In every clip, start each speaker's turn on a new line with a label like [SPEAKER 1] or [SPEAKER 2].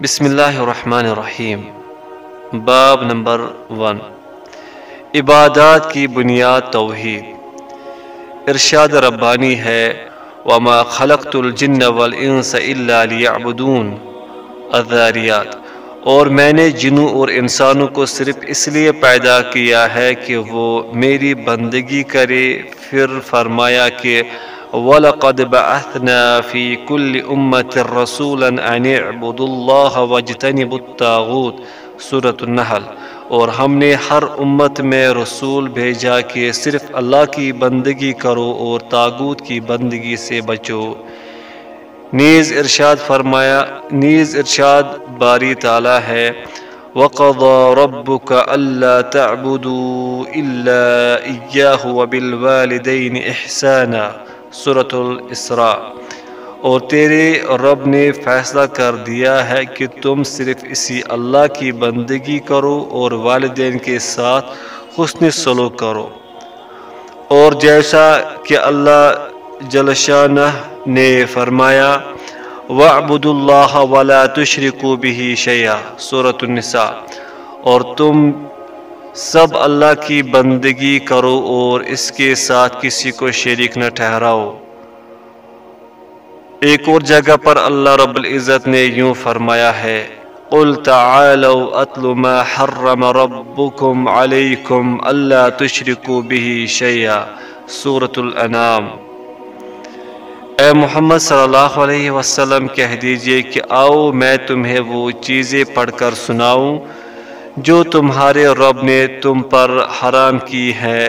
[SPEAKER 1] بسم اللہ الرحمن الرحیم۔ باب نمبر ون۔ عبادات کی بنیاد توحید۔ ارشاد ربانی ہے، وما خلقت الجن والانس الا ليعبدون۔ الذاریات۔ اور میں نے جنوں اور انسانوں کو صرف اس لیے پیدا کیا ہے کہ وہ میری بندگی کرے، پھر فرمایا کہ وَلَقَدْ بَعَثْنَا فِي كُلِّ أُمَّةٍ رَسُولًا أَنِ اعْبُدُوا اللَّهَ وَاجْتَنِبُوا الطَّاغُوتَ. سورة النحل. اور ہم نے ہر امت میں رسول بھیجا کہ صرف اللہ کی بندگی کرو اور تاغوت کی بندگی سے بچو۔ نیز ارشاد فرمایا، نیز ارشاد باری تعالی ہے، وَقَضَى رَبُّكَ أَلَّا تَعْبُدُوا إِلَّا إِيَّاهُ وَبِالْوَالِدَيْنِ إِحْسَانًا۔ سورة الاسراء۔ اور تیرے رب نے فیصلہ کر دیا ہے کہ تم صرف اسی اللہ کی بندگی کرو اور والدین کے ساتھ حسن سلوک کرو۔ اور جیسا کہ اللہ جلشانہ نے فرمایا وَعْبُدُ اللَّهَ وَلَا تُشْرِكُوا بِهِ شَيْعًا سورة النساء۔ اور تم سب اللہ کی بندگی کرو اور اس کے ساتھ کسی کو شریک نہ ٹھہراؤ۔ ایک اور جگہ پر اللہ رب العزت نے یوں فرمایا ہے، قل تعالوا اتل ما حرم ربكم عليكم الا تشركوا به شيئا۔ سورة الانام اے محمد صلی اللہ علیہ وسلم، کہہ دیجیے کہ آؤ، میں تمہیں وہ چیزیں پڑھ کر سناؤں۔ جو تمہارے رب نے تم پر حرام کی ہے،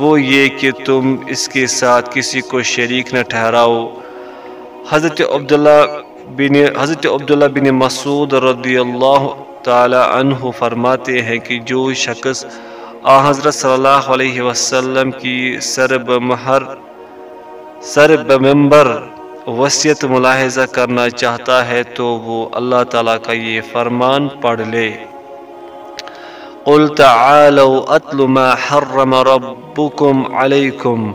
[SPEAKER 1] وہ یہ کہ تم اس کے ساتھ کسی کو شریک نہ ٹھہراؤ۔ حضرت عبداللہ بن حضرت عبداللہ بن مسعود رضی اللہ تعالی عنہ فرماتے ہیں کہ جو شخص آ حضرت صلی اللہ علیہ وسلم کی سرب مہر سرب ممبر وصیت ملاحظہ کرنا چاہتا ہے تو وہ اللہ تعالیٰ کا یہ فرمان پڑھ لے۔ قل تعالوا أتل ما حرم ربكم عليكم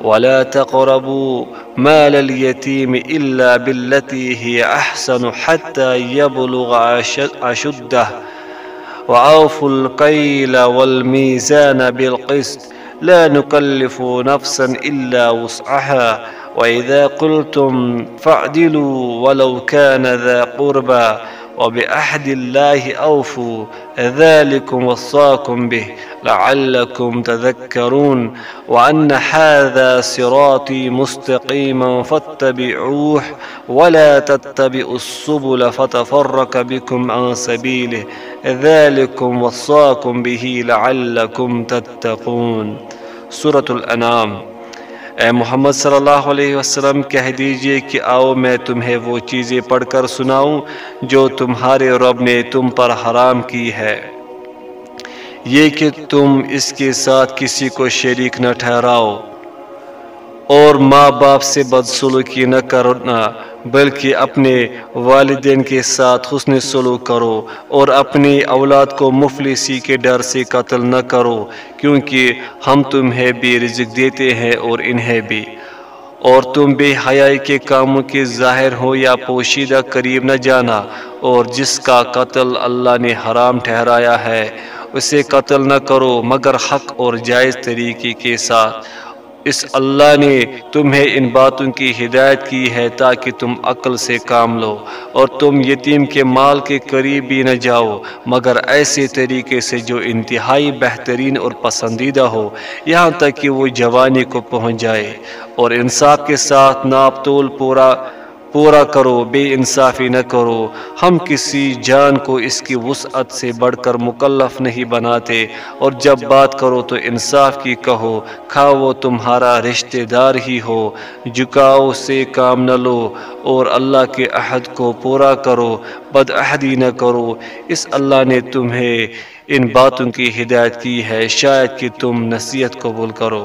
[SPEAKER 1] ولا تقربوا مال اليتيم إلا بالتي هي أحسن حتى يبلغ أشده. وأوفوا القيل والميزان بالقسط. لا نكلف نفسا إلا وسعها. وإذا قلتم فاعدلوا ولو كان ذا قربى. وبأحد الله أوفوا ذلكم وصاكم به لعلكم تذكرون وأن هذا صراطي مستقيما فاتبعوه ولا تتبعوا السبل فتفرق بكم عن سبيله ذلكم وصاكم به لعلكم تتقون سورة الأنام اے محمد صلی اللہ علیہ وسلم، کہہ دیجیے کہ آؤ میں تمہیں وہ چیزیں پڑھ کر سناؤں جو تمہارے رب نے تم پر حرام کی ہے۔ یہ کہ تم اس کے ساتھ کسی کو شریک نہ ٹھہراؤ اور ماں باپ سے بدسلوکی نہ کرنا۔ بلکہ اپنے والدین کے ساتھ حسن سلوک کرو اور اپنی اولاد کو مفلسی کے ڈر سے قتل نہ کرو، کیونکہ ہم تمہیں بھی رزق دیتے ہیں اور انہیں بھی۔ اور تم بے حیائی کے کاموں کے ظاہر ہو یا پوشیدہ قریب نہ جانا، اور جس کا قتل اللہ نے حرام ٹھہرایا ہے، اسے قتل نہ کرو مگر حق اور جائز طریقے کے ساتھ۔ اس اللہ نے تمہیں ان باتوں کی ہدایت کی ہے تاکہ تم عقل سے کام لو اور تم یتیم کے مال کے قریب بھی نہ جاؤ، مگر ایسے طریقے سے جو انتہائی بہترین اور پسندیدہ ہو، یہاں تک کہ وہ جوانی کو پہنچ جائے اور انصاف کے ساتھ ناپ تول پورا پورا کرو، بے انصافی نہ کرو۔ ہم کسی جان کو اس کی وسعت سے بڑھ کر مکلف نہیں بناتے۔ اور جب بات کرو تو انصاف کی کہو کھا وہ تمہارا رشتہ دار ہی ہو۔ جھکاؤ سے کام نہ لو۔ اور اللہ کے عہد کو پورا کرو، بد عہدی نہ کرو۔ اس اللہ نے تمہیں ان باتوں کی ہدایت کی ہے۔ شاید کہ تم نصیحت قبول کرو۔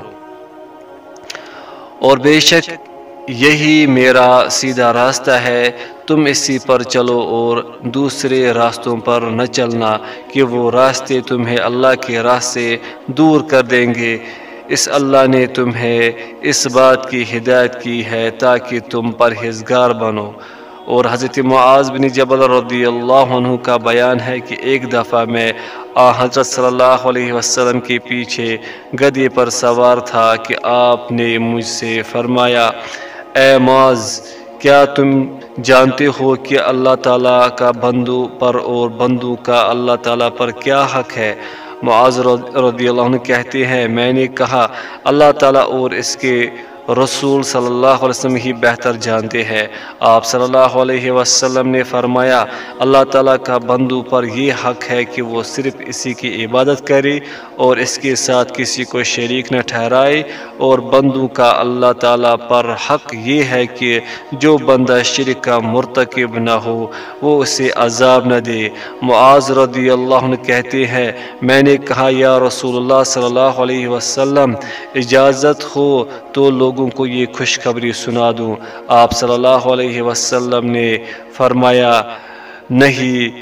[SPEAKER 1] اور بے شک یہی میرا سیدھا راستہ ہے۔ تم اسی پر چلو اور دوسرے راستوں پر نہ چلنا کہ وہ راستے تمہیں اللہ کے راہ سے دور کر دیں گے۔ اس اللہ نے تمہیں اس بات کی ہدایت کی ہے تاکہ تم پرہیزگار بنو۔ اور حضرت معاذ بن جبل رضی اللہ عنہ کا بیان ہے کہ ایک دفعہ میں آ حضرت صلی اللہ علیہ وسلم کے پیچھے گدے پر سوار تھا کہ آپ نے مجھ سے فرمایا اے معاذ، کیا تم جانتے ہو کہ اللہ تعالیٰ کا بندو پر اور بندو کا اللہ تعالیٰ پر کیا حق ہے؟ معاذ رضی اللہ عنہ کہتے ہیں، میں نے کہا، اللہ تعالیٰ اور اس کے رسول صلی اللہ علیہ وسلم ہی بہتر جانتے ہیں۔ آپ صلی اللہ علیہ وسلم نے فرمایا، اللہ تعالیٰ کا بندو پر یہ حق ہے کہ وہ صرف اسی کی عبادت کرے اور اس کے ساتھ کسی کو شریک نہ ٹھہرائے۔ اور بندو کا اللہ تعالیٰ پر حق یہ ہے کہ جو بندہ شرک کا مرتکب نہ ہو، وہ اسے عذاب نہ دے۔ معاذ رضی اللہ عنہ کہتے ہیں، میں نے کہا، یا رسول اللہ صلی اللہ علیہ وسلم، اجازت ہو تو لوگ لوگوں کو یہ خوشخبری سنا دوں۔ آپ صلی اللہ علیہ وسلم نے فرمایا، نہیں،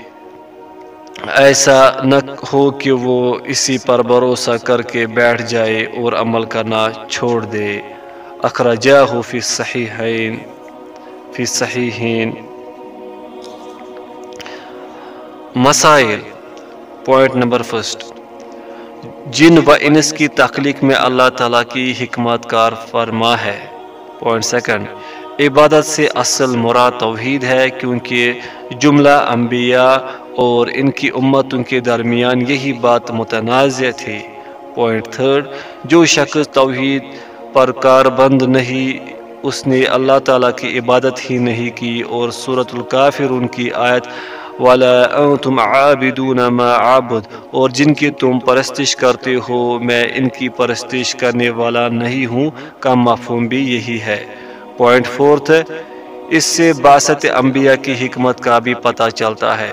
[SPEAKER 1] ایسا نہ ہو کہ وہ اسی پر بھروسہ کر کے بیٹھ جائے اور عمل کرنا چھوڑ دے۔ اخراجہ فی صحیحین فی صحیحین مسائل پوائنٹ نمبر فرسٹ جن و انس کی تخلیق میں اللہ تعالیٰ کی حکمت کار فرما ہے۔ پوائنٹ سیکنڈ عبادت سے اصل مراد توحید ہے کیونکہ جملہ انبیاء اور ان کی امتوں کے درمیان یہی بات متنازع تھی۔ پوائنٹ تھرڈ جو شخص توحید پر کار بند نہیں، اس نے اللہ تعالیٰ کی عبادت ہی نہیں کی اور صورت الکافر ان کی آیت والا تم عابدون ما عابد اور جن کی تم پرستش کرتے ہو، میں ان کی پرستش کرنے والا نہیں ہوں۔ کا مفہوم بھی یہی ہے۔ پوائنٹ فورتھ اس سے باسط انبیاء کی حکمت کا بھی پتہ چلتا ہے۔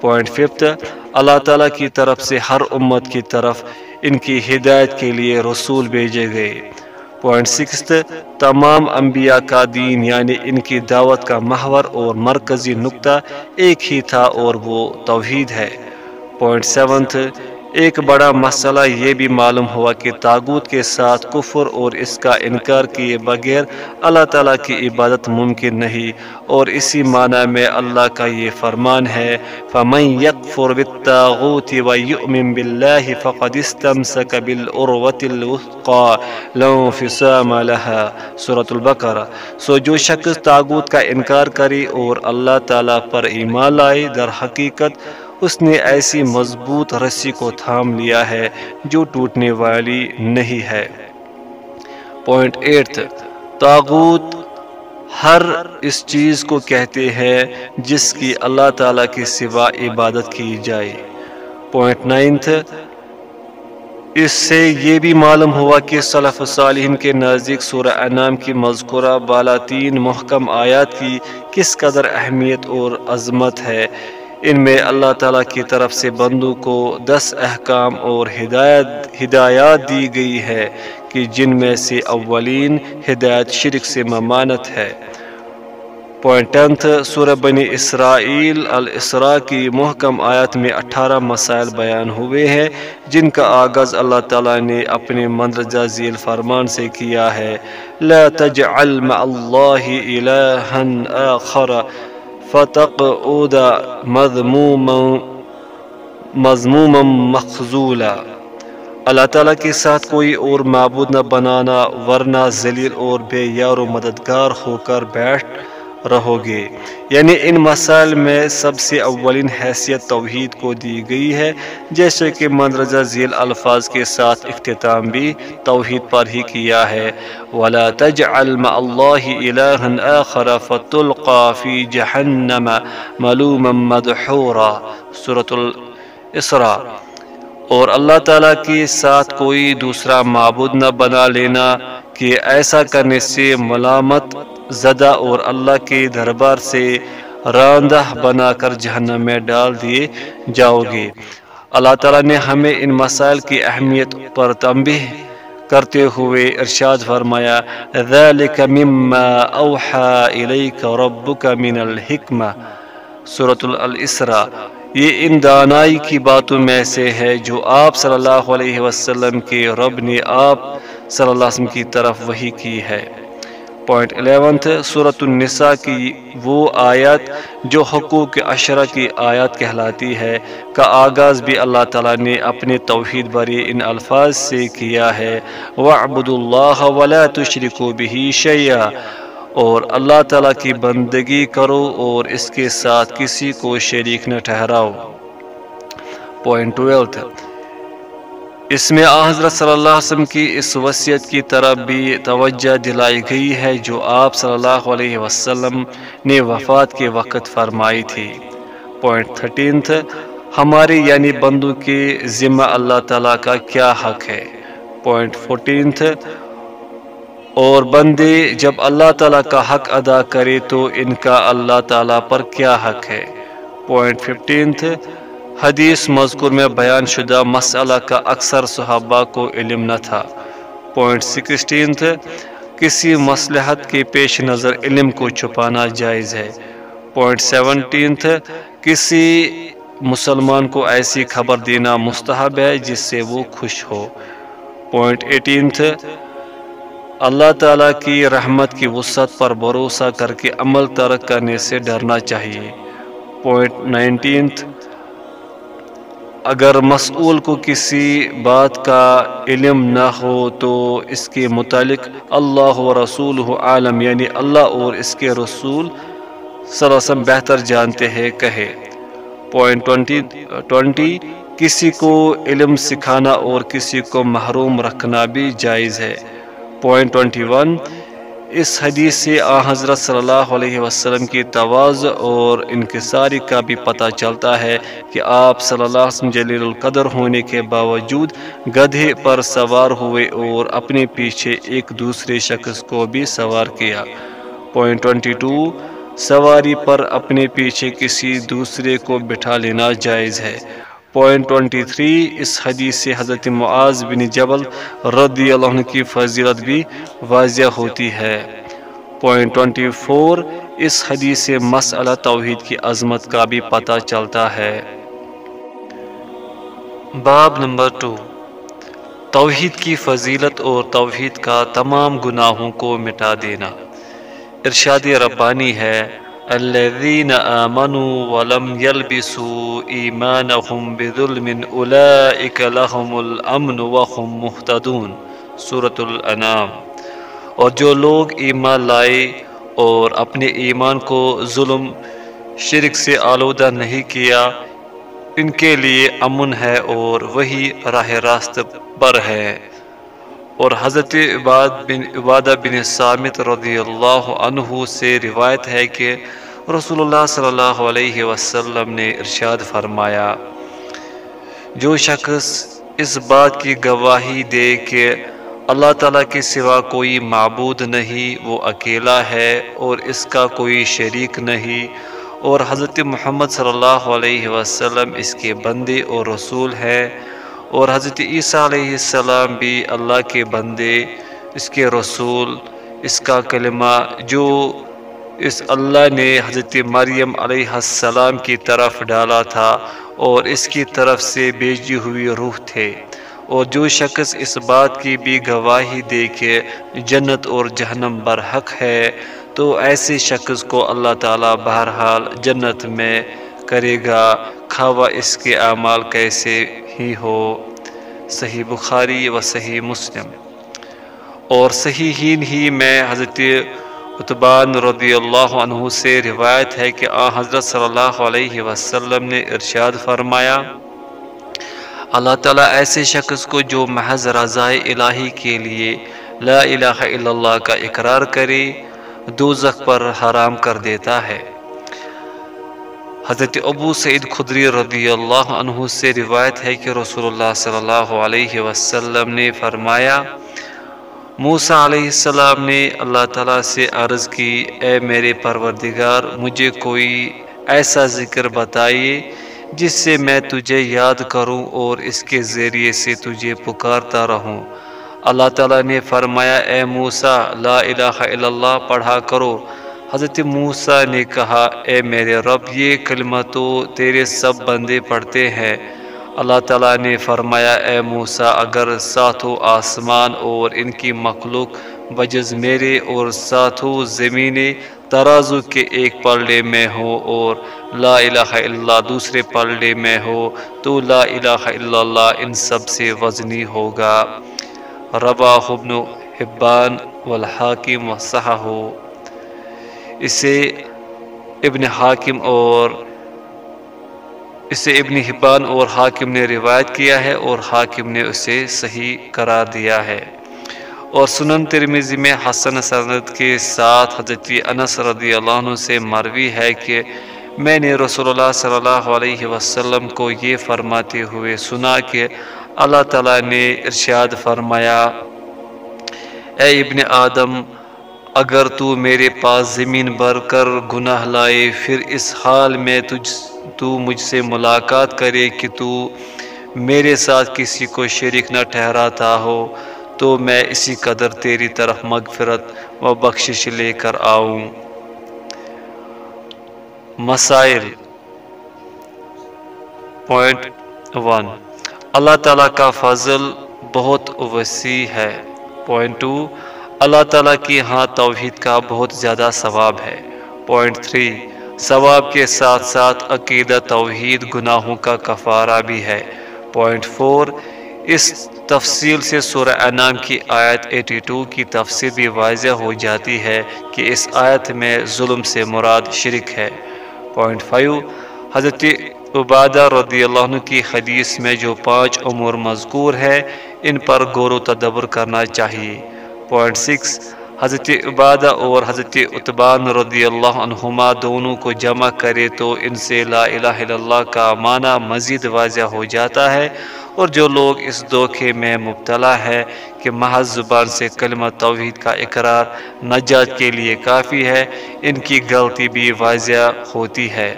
[SPEAKER 1] پوائنٹ ففتھ اللہ تعالیٰ کی طرف سے ہر امت کی طرف ان کی ہدایت کے لیے رسول بھیجے گئے۔ پوائنٹ سکس تمام انبیاء کا دین یعنی ان کی دعوت کا محور اور مرکزی نقطہ ایک ہی تھا اور وہ توحید ہے۔ پوائنٹ سیونتھ ایک بڑا مسئلہ یہ بھی معلوم ہوا کہ تاغوت کے ساتھ کفر اور اس کا انکار کیے بغیر اللہ تعالیٰ کی عبادت ممکن نہیں اور اسی معنی میں اللہ کا یہ فرمان ہے، فَمَن يَقْفُرْ بِالتَّاغُوتِ وَيُؤْمِن بِاللَّهِ فَقَدْ اسْتَمْسَكَ بِالْعُرْوَةِ الْوُثْقَى لَا انفصام لَهَا۔ سورة البقرہ۔ سو جو شخص تاغوت کا انکار کرے اور اللہ تعالیٰ پر ایمان لائے، در حقیقت اس نے ایسی مضبوط رسی کو تھام لیا ہے جو ٹوٹنے والی نہیں ہے۔ پوائنٹ ایٹ تاغوت ہر اس چیز کو کہتے ہیں جس کی اللہ تعالیٰ کے سوا عبادت کی جائے۔ پوائنٹ نائنتھ اس سے یہ بھی معلوم ہوا کہ صلف صالحین کے نزدیک سورہ انعام کی مذکورہ بالا تین محکم آیات کی کس قدر اہمیت اور عظمت ہے۔ ان میں اللہ تعالیٰ کی طرف سے بندوں کو دس احکام اور ہدایت، ہدایات دی گئی ہے کہ جن میں سے اولین ہدایت شرک سے ممانت ہے۔ پوائنٹ ٹینتھ، سورہ بنی اسرائیل الاسراء کی محکم آیت میں اٹھارہ مسائل بیان ہوئے ہیں، جن کا آغاز اللہ تعالیٰ نے اپنے مندرجہ ذیل فرمان سے کیا ہے۔ لا تجعل مع اللہ الہا آخر۔ فتق ادا مضموم مخضولہ اللہ تعالیٰ کے ساتھ کوئی اور معبود نہ بنانا، ورنہ ذلیل اور بے یار و مددگار ہو کر بیٹھ رہو گے یعنی ان مسائل میں سب سے اولین حیثیت توحید کو دی گئی ہے، جیسے کہ مندرجہ ذیل الفاظ کے ساتھ اختتام بھی توحید پر ہی کیا ہے۔ وَلَا تَجْعَلْ مَا اللَّهِ إِلَهًا آخَرَ فَتُلْقَى فِي جَحَنَّمَ مَلُومًا مَدْحُورًا۔ سورة الاسراء۔ اور اللہ تعالیٰ کے ساتھ کوئی دوسرا معبود نہ بنا لینا کہ ایسا کرنے سے ملامت زدہ اور اللہ کے دربار سے راندہ بنا کر جہنم میں ڈال دیے جاؤ گے اللہ تعالیٰ نے ہمیں ان مسائل کی اہمیت پر تنبیہ کرتے ہوئے ارشاد فرمایا، ذَلِكَ مِمَّا أَوْحَى إِلَيْكَ رَبُّكَ مِنَ الْحِكْمَةِ۔ سورة الاسراء۔ یہ ان دانائی کی باتوں میں سے ہے جو آپ صلی اللہ علیہ وسلم کے رب نے آپ صلی اللہ علیہ وسلم کی طرف وہی کی ہے۔ پوائنٹ الیونتھ صورت النساء کی وہ آیت جو حقوق عشرہ کی آیات کہلاتی ہے۔ کا آغاز بھی اللہ تعالیٰ نے اپنے توحید بری ان الفاظ سے کیا ہے۔ وَعْبُدُ اللَّهَ وَلَا تُشْرِكُوا بِهِ شَيْئًا۔ اور اللہ تعالیٰ کی بندگی کرو اور اس کے ساتھ کسی کو شریک نہ ٹھہراؤ۔ پوائنٹ ٹویلتھ اس میں حضرت صلی اللہ علیہ وسلم کی اس وصیت کی طرف بھی توجہ دلائی گئی ہے جو آپ صلی اللہ علیہ وسلم نے وفات کے وقت فرمائی تھی۔ پوائنٹ تھرٹینتھ ہمارے یعنی بندوں کے ذمہ اللہ تعالیٰ کا کیا حق ہے؟ پوائنٹ فورٹینتھ اور بندے، جب اللہ تعالیٰ کا حق ادا کرے تو ان کا اللہ تعالیٰ پر کیا حق ہے؟ پوائنٹ ففٹینتھ حدیث مذکور میں بیان شدہ مسئلہ کا اکثر صحابہ کو علم نہ تھا۔ پوائنٹ سکسٹینتھ کسی مصلحت کے پیش نظر علم کو چھپانا جائز ہے۔ پوائنٹ سیونٹینتھ کسی مسلمان کو ایسی خبر دینا مستحب ہے جس سے وہ خوش ہو۔ پوائنٹ ایٹینتھ اللہ تعالیٰ کی رحمت کی وسعت پر بھروسہ کر کے عمل ترک کرنے سے ڈرنا چاہیے۔ پوائنٹ نائنٹینتھ، اگر مسئول کو کسی بات کا علم نہ ہو تو اس کے متعلق اللہ و رسول عالم یعنی اللہ اور اس کے رسول صلی اللہ علیہ وسلم بہتر جانتے ہیں، کہے۔ پوائنٹ ٹوینٹی ٹوینٹی، کسی کو علم سکھانا اور کسی کو محروم رکھنا بھی جائز ہے۔ پوائنٹ ٹوینٹی ون اس حدیث سے آ حضرت صلی اللہ علیہ وسلم کی تواز اور انکساری کا بھی پتہ چلتا ہے کہ آپ صلی اللہ علیہ وسلم جلیل القدر ہونے کے باوجود گدھے پر سوار ہوئے اور اپنے پیچھے ایک دوسرے شخص کو بھی سوار کیا۔ پوائنٹ ٹوینٹی ٹو سواری پر اپنے پیچھے کسی دوسرے کو بٹھا لینا جائز ہے۔ پوائنٹ ٹوینٹی تھری اس حدیث سے حضرت معاذ بن جبل رضی اللہ عنہ کی فضیلت بھی واضح ہوتی ہے پوائنٹ ٹوینٹی فور اس حدیث سے مسئلہ توحید کی عظمت کا بھی پتہ چلتا ہے باب نمبر ٹو توحید کی فضیلت اور توحید کا تمام گناہوں کو مٹا دینا ارشاد ربانی ہے الذين آمنوا ولم يلبسوا إيمانهم بظلم أولئك لهم الأمن وهم مهتدون. سورة الانام اور جو لوگ ایمان لائے اور اپنے ایمان کو ظلم، شرک سے آلودہ نہیں کیا، ان کے لیے امن ہے اور وہی راہ راست پر ہے۔ اور حضرت عباد بن عبادہ بن سامت رضی اللہ عنہ سے روایت ہے کہ رسول اللہ صلی اللہ علیہ وسلم نے ارشاد فرمایا، جو شخص اس بات کی گواہی دے کہ اللہ تعالیٰ کے سوا کوئی معبود نہیں، وہ اکیلا ہے اور اس کا کوئی شریک نہیں، اور حضرت محمد صلی اللہ علیہ وسلم اس کے بندے اور رسول ہیں۔ اور حضرت عیسیٰ علیہ السلام بھی اللہ کے بندے، اس کے رسول، اس کا کلمہ جو اس اللہ نے حضرت مریم علیہ السلام کی طرف ڈالا تھا اور اس کی طرف سے بیجی ہوئی روح تھے۔ اور جو شخص اس بات کی بھی گواہی دے کہ جنت اور جہنم برحق ہے، تو ایسے شخص کو اللہ تعالیٰ بہرحال جنت میں کرے گا، کھاوا اس کے اعمال کیسے ہی ہو۔ صحیح بخاری و صحیح مسلم۔ اور صحیح ہین ہی میں حضرت اتبان رضی اللہ عنہ سے روایت ہے کہ آ حضرت صلی اللہ علیہ وسلم نے ارشاد فرمایا، اللہ تعالیٰ ایسے شخص کو جو محض رضائے الہی کے لیے لا الہ الا اللہ کا اقرار کرے، دوزخ پر حرام کر دیتا ہے۔ حضرت ابو سعید خدری رضی اللہ عنہ سے روایت ہے کہ رسول اللہ صلی اللہ علیہ وسلم نے فرمایا، موسیٰ علیہ السلام نے اللہ تعالیٰ سے عرض کی، اے میرے پروردگار، مجھے کوئی ایسا ذکر بتائیے جس سے میں تجھے یاد کروں اور اس کے ذریعے سے تجھے پکارتا رہوں۔ اللہ تعالیٰ نے فرمایا، اے موسیٰ، لا الہ الا اللہ، پڑھا کرو۔ حضرت موسیٰ نے کہا، اے میرے رب، یہ کلمہ تو تیرے سب بندے پڑھتے ہیں۔ اللہ تعالیٰ نے فرمایا، اے موسیٰ، اگر ساتھو آسمان اور ان کی مخلوق بجز میرے اور ساتھو زمینیں ترازو کے ایک پلڑے میں ہو اور لا الہ الا اللہ دوسرے پلڑے میں ہو تو لا الہ الا اللہ ان سب سے وزنی ہوگا۔ ربا ابن حبان والحاکم ہو اسے ابن حاکم اور اسے ابن حبان اور حاکم نے روایت کیا ہے اور حاکم نے اسے صحیح قرار دیا ہے۔ اور سنن ترمیزی میں حسن سند کے ساتھ حضرت انس رضی اللہ عنہ سے مروی ہے کہ میں نے رسول اللہ صلی اللہ علیہ وسلم کو یہ فرماتے ہوئے سنا کہ اللہ تعالیٰ نے ارشاد فرمایا، اے ابن آدم اگر تو میرے پاس زمین بھر کر گناہ لائے، پھر اس حال میں تجھ، تو مجھ سے ملاقات کرے کہ تو میرے ساتھ کسی کو شریک نہ ٹھہراتا ہو، تو میں اسی قدر تیری طرف مغفرت و بخشش لے کر آؤں۔ مسائل پوائنٹ ون، اللہ تعالیٰ کا فضل بہت وسیع ہے۔ پوائنٹ ٹو اللہ تعالیٰ کی ہاں توحید کا بہت زیادہ ثواب ہے۔ پوائنٹ تھری ثواب کے ساتھ ساتھ عقیدہ توحید گناہوں کا کفارہ بھی ہے۔ پوائنٹ فور اس تفصیل سے سورہ انام کی آیت 82 کی تفصیل بھی واضح ہو جاتی ہے کہ اس آیت میں ظلم سے مراد شرک ہے۔ پوائنٹ فائیو حضرت عبادہ رضی اللہ عنہ کی حدیث میں جو پانچ امور مذکور ہے، ان پر غور و تدبر کرنا چاہیے۔ پوائنٹ سکس حضرت عبادہ اور حضرت عطبان رضی اللہ عنہما دونوں کو جمع کرے تو ان سے لا الہ الا اللہ کا معنی مزید واضح ہو جاتا ہے۔ اور جو لوگ اس دھوکے میں مبتلا ہے کہ محض زبان سے کلمہ توحید کا اقرار نجات کے لیے کافی ہے، ان کی غلطی بھی واضح ہوتی ہے۔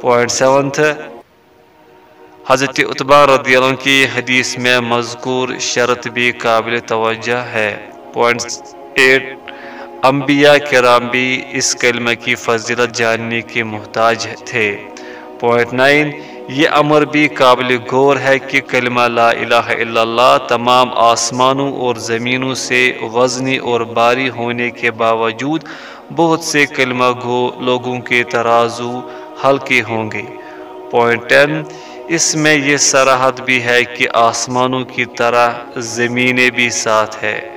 [SPEAKER 1] پوائنٹ سیونتھ حضرت عطبہ رضی اللہ عنہ کی حدیث میں مذکور شرط بھی قابل توجہ ہے۔ پوائنٹ ایٹ انبیاء کرام بھی اس کلمہ کی فضیلت جاننے کے محتاج تھے۔ پوائنٹ نائن یہ امر بھی قابل غور ہے کہ کلمہ لا الہ الا اللہ تمام آسمانوں اور زمینوں سے وزنی اور باری ہونے کے باوجود بہت سے کلمہ گو لوگوں کے ترازو ہلکے ہوں گے۔ پوائنٹ ٹین اس میں یہ سراحت بھی ہے کہ آسمانوں کی طرح زمینیں بھی ساتھ ہے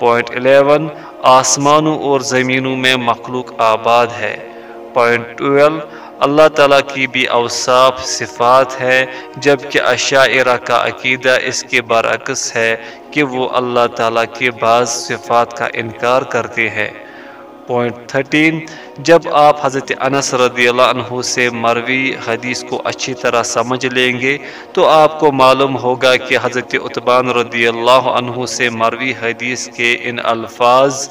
[SPEAKER 1] پوائنٹ الیون آسمانوں اور زمینوں میں مخلوق آباد ہے۔ پوائنٹ ٹویلو اللہ تعالیٰ کی بھی اوصاف، صفات ہے جبکہ اشاعرہ کا عقیدہ اس کے برعکس ہے کہ وہ اللہ تعالیٰ کے بعض صفات کا انکار کرتے ہیں۔ پوائنٹ تھرٹین جب آپ حضرت انس رضی اللہ عنہ سے مروی حدیث کو اچھی طرح سمجھ لیں گے، تو آپ کو معلوم ہوگا کہ حضرت عطبان رضی اللہ عنہ سے مروی حدیث کے ان الفاظ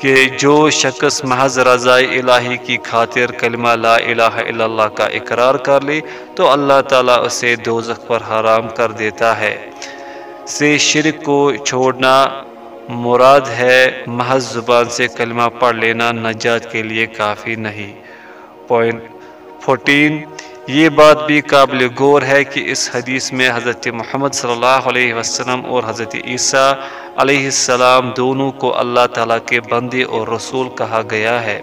[SPEAKER 1] کہ جو شخص محض رضاء الہی کی خاطر کلمہ لا الہ الا اللہ کا اقرار کر لے، تو اللہ تعالیٰ اسے دوزخ پر حرام کر دیتا ہے۔ سے شرک کو چھوڑنا مراد ہے محض زبان سے کلمہ پڑھ لینا نجات کے لیے کافی نہیں۔ پوائنٹ فورٹین یہ بات بھی قابل غور ہے کہ اس حدیث میں حضرت محمد صلی اللہ علیہ وسلم اور حضرت عیسیٰ علیہ السلام دونوں کو اللہ تعالیٰ کے بندے اور رسول کہا گیا ہے۔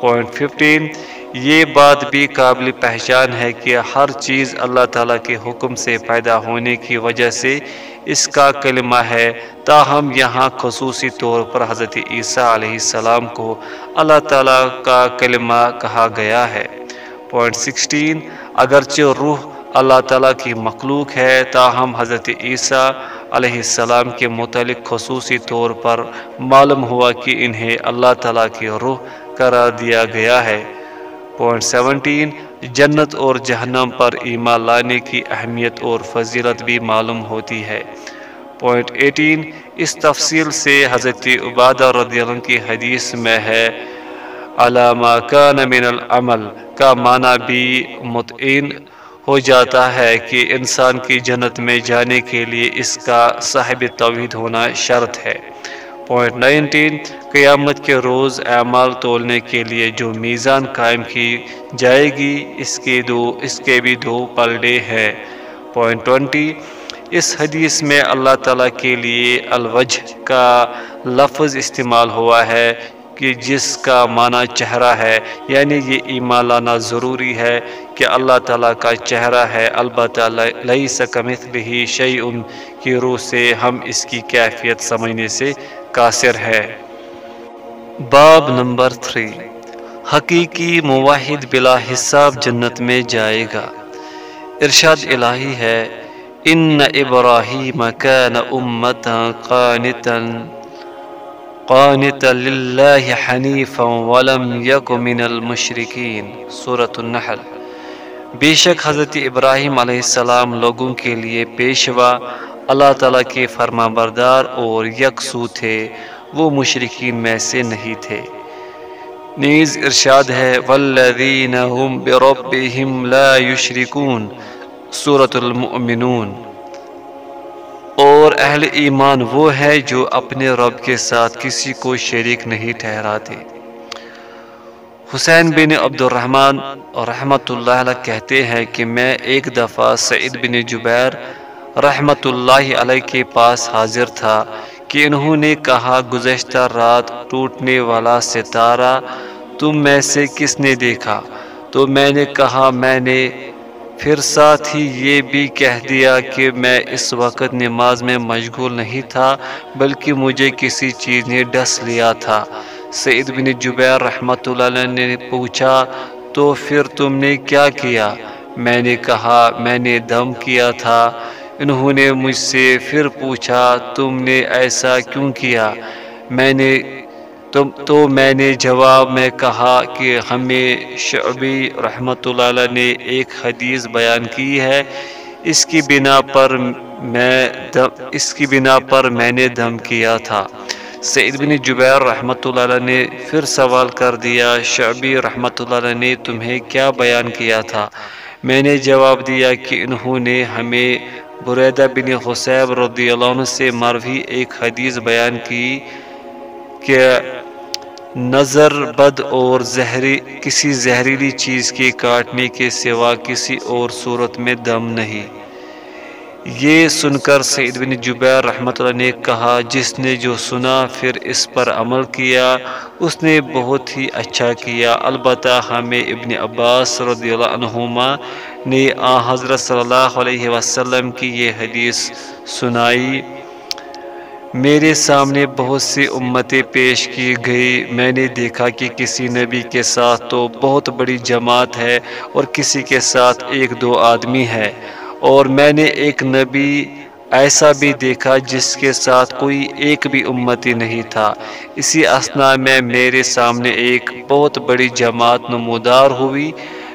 [SPEAKER 1] پوائنٹ ففٹین یہ بات بھی قابل پہچان ہے کہ ہر چیز اللہ تعالیٰ کے حکم سے پیدا ہونے کی وجہ سے اس کا کلمہ ہے، تاہم یہاں خصوصی طور پر حضرت عیسیٰ علیہ السلام کو اللہ تعالیٰ کا کلمہ کہا گیا ہے۔ پوائنٹ سکسٹین اگرچہ روح اللہ تعالیٰ کی مخلوق ہے، تاہم حضرت عیسیٰ علیہ السلام کے متعلق خصوصی طور پر معلوم ہوا کہ انہیں اللہ تعالیٰ کی روح قرار دیا گیا ہے۔ پوائنٹ سیونٹین جنت اور جہنم پر ایمان لانے کی اہمیت اور فضیلت بھی معلوم ہوتی ہے۔ پوائنٹ ایٹین اس تفصیل سے حضرت عبادہ رضی اللہ عنہ کی حدیث میں ہے علامہ کان من العمل، کا معنی بھی متعین ہو جاتا ہے کہ انسان کی جنت میں جانے کے لیے اس کا صاحب توحید ہونا شرط ہے۔ پوائنٹ نائنٹین قیامت کے روز اعمال تولنے کے لیے جو میزان قائم کی جائے گی، اس کے دو، اس کے بھی دو پلڈے ہیں۔ پوائنٹ ٹوینٹی اس حدیث میں اللہ تعالیٰ کے لیے الوجھ کا لفظ استعمال ہوا ہے کہ جس کا معنی چہرہ ہے یعنی یہ ایمان لانا ضروری ہے کہ اللہ تعالیٰ کا چہرہ ہے۔ البتہ لئی سکمت ہی شعی ان کی روح سے ہم اس کی کیفیت سمجھنے سے قاصر ہے۔ باب نمبر تھری۔ حقیقی مواحد بلا حساب جنت میں جائے گا۔ ارشاد الہی ہے، ان ابراہیم کان امتا قانتا قانتا للہ حنیفا ولم یک من المشرکین۔ سورة النحل۔ بے شک حضرت ابراہیم علیہ السلام لوگوں کے لیے پیشوا اللہ تعالیٰ کے فرما بردار اور یکسو تھے، وہ مشرقین میں سے نہیں تھے۔ نیز ارشاد ہے والذین هم بربهم لا یشرکون سورة المؤمنون۔ اور اہل ایمان وہ ہے جو اپنے رب کے ساتھ کسی کو شریک نہیں ٹھہراتے۔ حسین بن عبد الرحمن رحمۃ اللہ علیہ کہتے ہیں کہ میں ایک دفعہ سعید بن جبیر رحمۃ اللہ علیہ کے پاس حاضر تھا کہ انہوں نے کہا، گزشتہ رات ٹوٹنے والا ستارہ تم میں سے کس نے دیکھا؟ تو میں نے کہا، میں نے۔ پھر ساتھ ہی یہ بھی کہہ دیا کہ میں اس وقت نماز میں مشغول نہیں تھا، بلکہ مجھے کسی چیز نے ڈس لیا تھا۔ سعید بن جبیر رحمۃ اللہ نے پوچھا، تو پھر تم نے کیا کیا؟ میں نے کہا، میں نے دم کیا تھا۔ انہوں نے مجھ سے پھر پوچھا، تم نے ایسا کیوں کیا؟ میں نے تم تو میں نے جواب میں کہا کہ ہمیں شعبی رحمۃ اللہ علیہ نے ایک حدیث بیان کی ہے۔ اس کی بنا پر میں دم اس کی بنا پر میں نے دم کیا تھا۔ سعید بن جبیر رحمۃ اللہ علیہ نے پھر سوال کر دیا، شعبی رحمۃ اللہ علیہ نے تمہیں کیا بیان کیا تھا؟ میں نے جواب دیا کہ انہوں نے ہمیں بریدہ بن حسیب رضی اللہ عنہ سے مروی ایک حدیث بیان کی کہ نظر بد اور زہری، کسی زہریلی چیز کے کاٹنے کے سوا کسی اور صورت میں دم نہیں۔ یہ سن کر سعید بن جبیر رحمۃ اللہ نے کہا، جس نے جو سنا پھر اس پر عمل کیا، اس نے بہت ہی اچھا کیا۔ البتہ ہمیں ابن عباس رضی اللہ عنہما نے آ حضرت صلی اللہ علیہ وسلم کی یہ حدیث سنائی۔ میرے سامنے بہت سی امتیں پیش کی گئی۔ میں نے دیکھا کہ کسی نبی کے ساتھ تو بہت بڑی جماعت ہے اور کسی کے ساتھ ایک دو آدمی ہے۔ اور میں نے ایک نبی ایسا بھی دیکھا جس کے ساتھ کوئی ایک بھی امتی نہیں تھا۔ اسی اسنا میں میرے سامنے ایک بہت بڑی جماعت نمودار ہوئی۔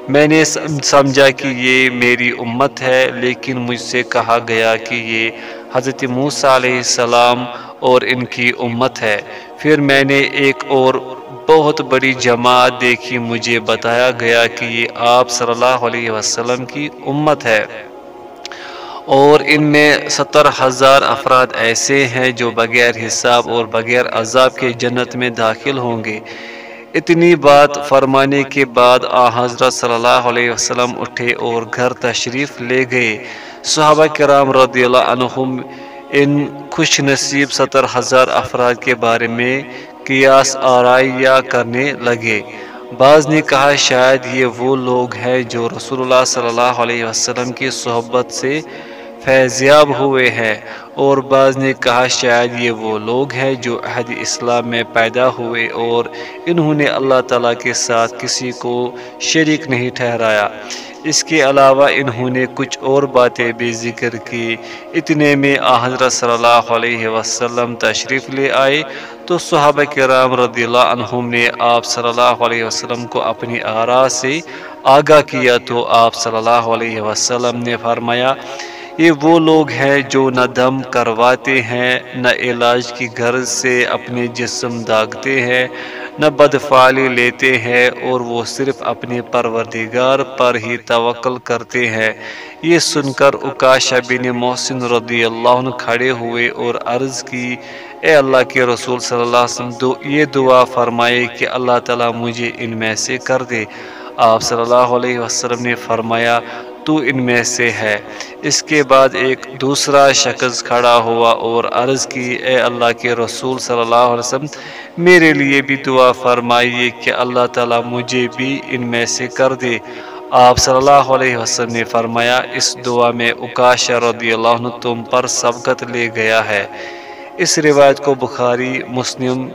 [SPEAKER 1] میں نے سمجھا کہ یہ میری امت ہے، لیکن مجھ سے کہا گیا کہ یہ حضرت موسیٰ علیہ السلام اور ان کی امت ہے۔ پھر میں نے ایک اور بہت بڑی جماعت دیکھی، مجھے بتایا گیا کہ یہ آپ صلی اللہ علیہ وسلم کی امت ہے۔ اور ان میں ستر ہزار افراد ایسے ہیں جو بغیر حساب اور بغیر عذاب کے جنت میں داخل ہوں گے۔ اتنی بات فرمانے کے بعد آ حضرت صلی اللہ علیہ وسلم اٹھے اور گھر تشریف لے گئے۔ صحابہ کرام رضی اللہ عنہم ان خوش نصیب ستر ہزار افراد کے بارے میں قیاس آرائیہ کرنے لگے۔ بعض نے کہا، شاید یہ وہ لوگ ہیں جو رسول اللہ صلی اللہ علیہ وسلم کی صحبت سے فیضیاب ہوئے ہیں۔ اور بعض نے کہا، شاید یہ وہ لوگ ہیں جو عہد اسلام میں پیدا ہوئے اور انہوں نے اللہ تعالیٰ کے ساتھ کسی کو شریک نہیں ٹھہرایا۔ اس کے علاوہ انہوں نے کچھ اور باتیں بھی ذکر کی۔ اتنے میں حضرت صلی اللہ علیہ وسلم تشریف لے آئے۔ تو صحابہ کرام رضی اللہ عنہم نے آپ صلی اللہ علیہ وسلم کو اپنی آرا سے آگاہ کیا۔ تو آپ صلی اللہ علیہ وسلم نے فرمایا یہ وہ لوگ ہیں جو نہ دم کرواتے ہیں، نہ علاج کی غرض سے اپنے جسم داغتے ہیں، نہ بدفعلی لیتے ہیں اور وہ صرف اپنے پروردگار پر ہی توکل کرتے ہیں۔ یہ سن کر اکاشا بن محسن رضی اللہ عنہ کھڑے ہوئے اور عرض کی، اے اللہ کے رسول صلی اللہ علیہ وسلم، دو، یہ دعا فرمائے کہ اللہ تعالیٰ مجھے ان میں سے کر دے۔ آپ صلی اللہ علیہ وسلم نے فرمایا تو ان میں سے ہے۔ اس کے بعد ایک دوسرا شخص کھڑا ہوا اور عرض کی، اے اللہ کے رسول صلی اللہ علیہ وسلم، میرے لیے بھی دعا فرمائیے کہ اللہ تعالیٰ مجھے بھی ان میں سے کر دے۔ آپ صلی اللہ علیہ وسلم نے فرمایا، اس دعا میں اکاش رضی اللہ عنہ تم پر سبقت لے گیا ہے۔ اس روایت کو بخاری، مسلم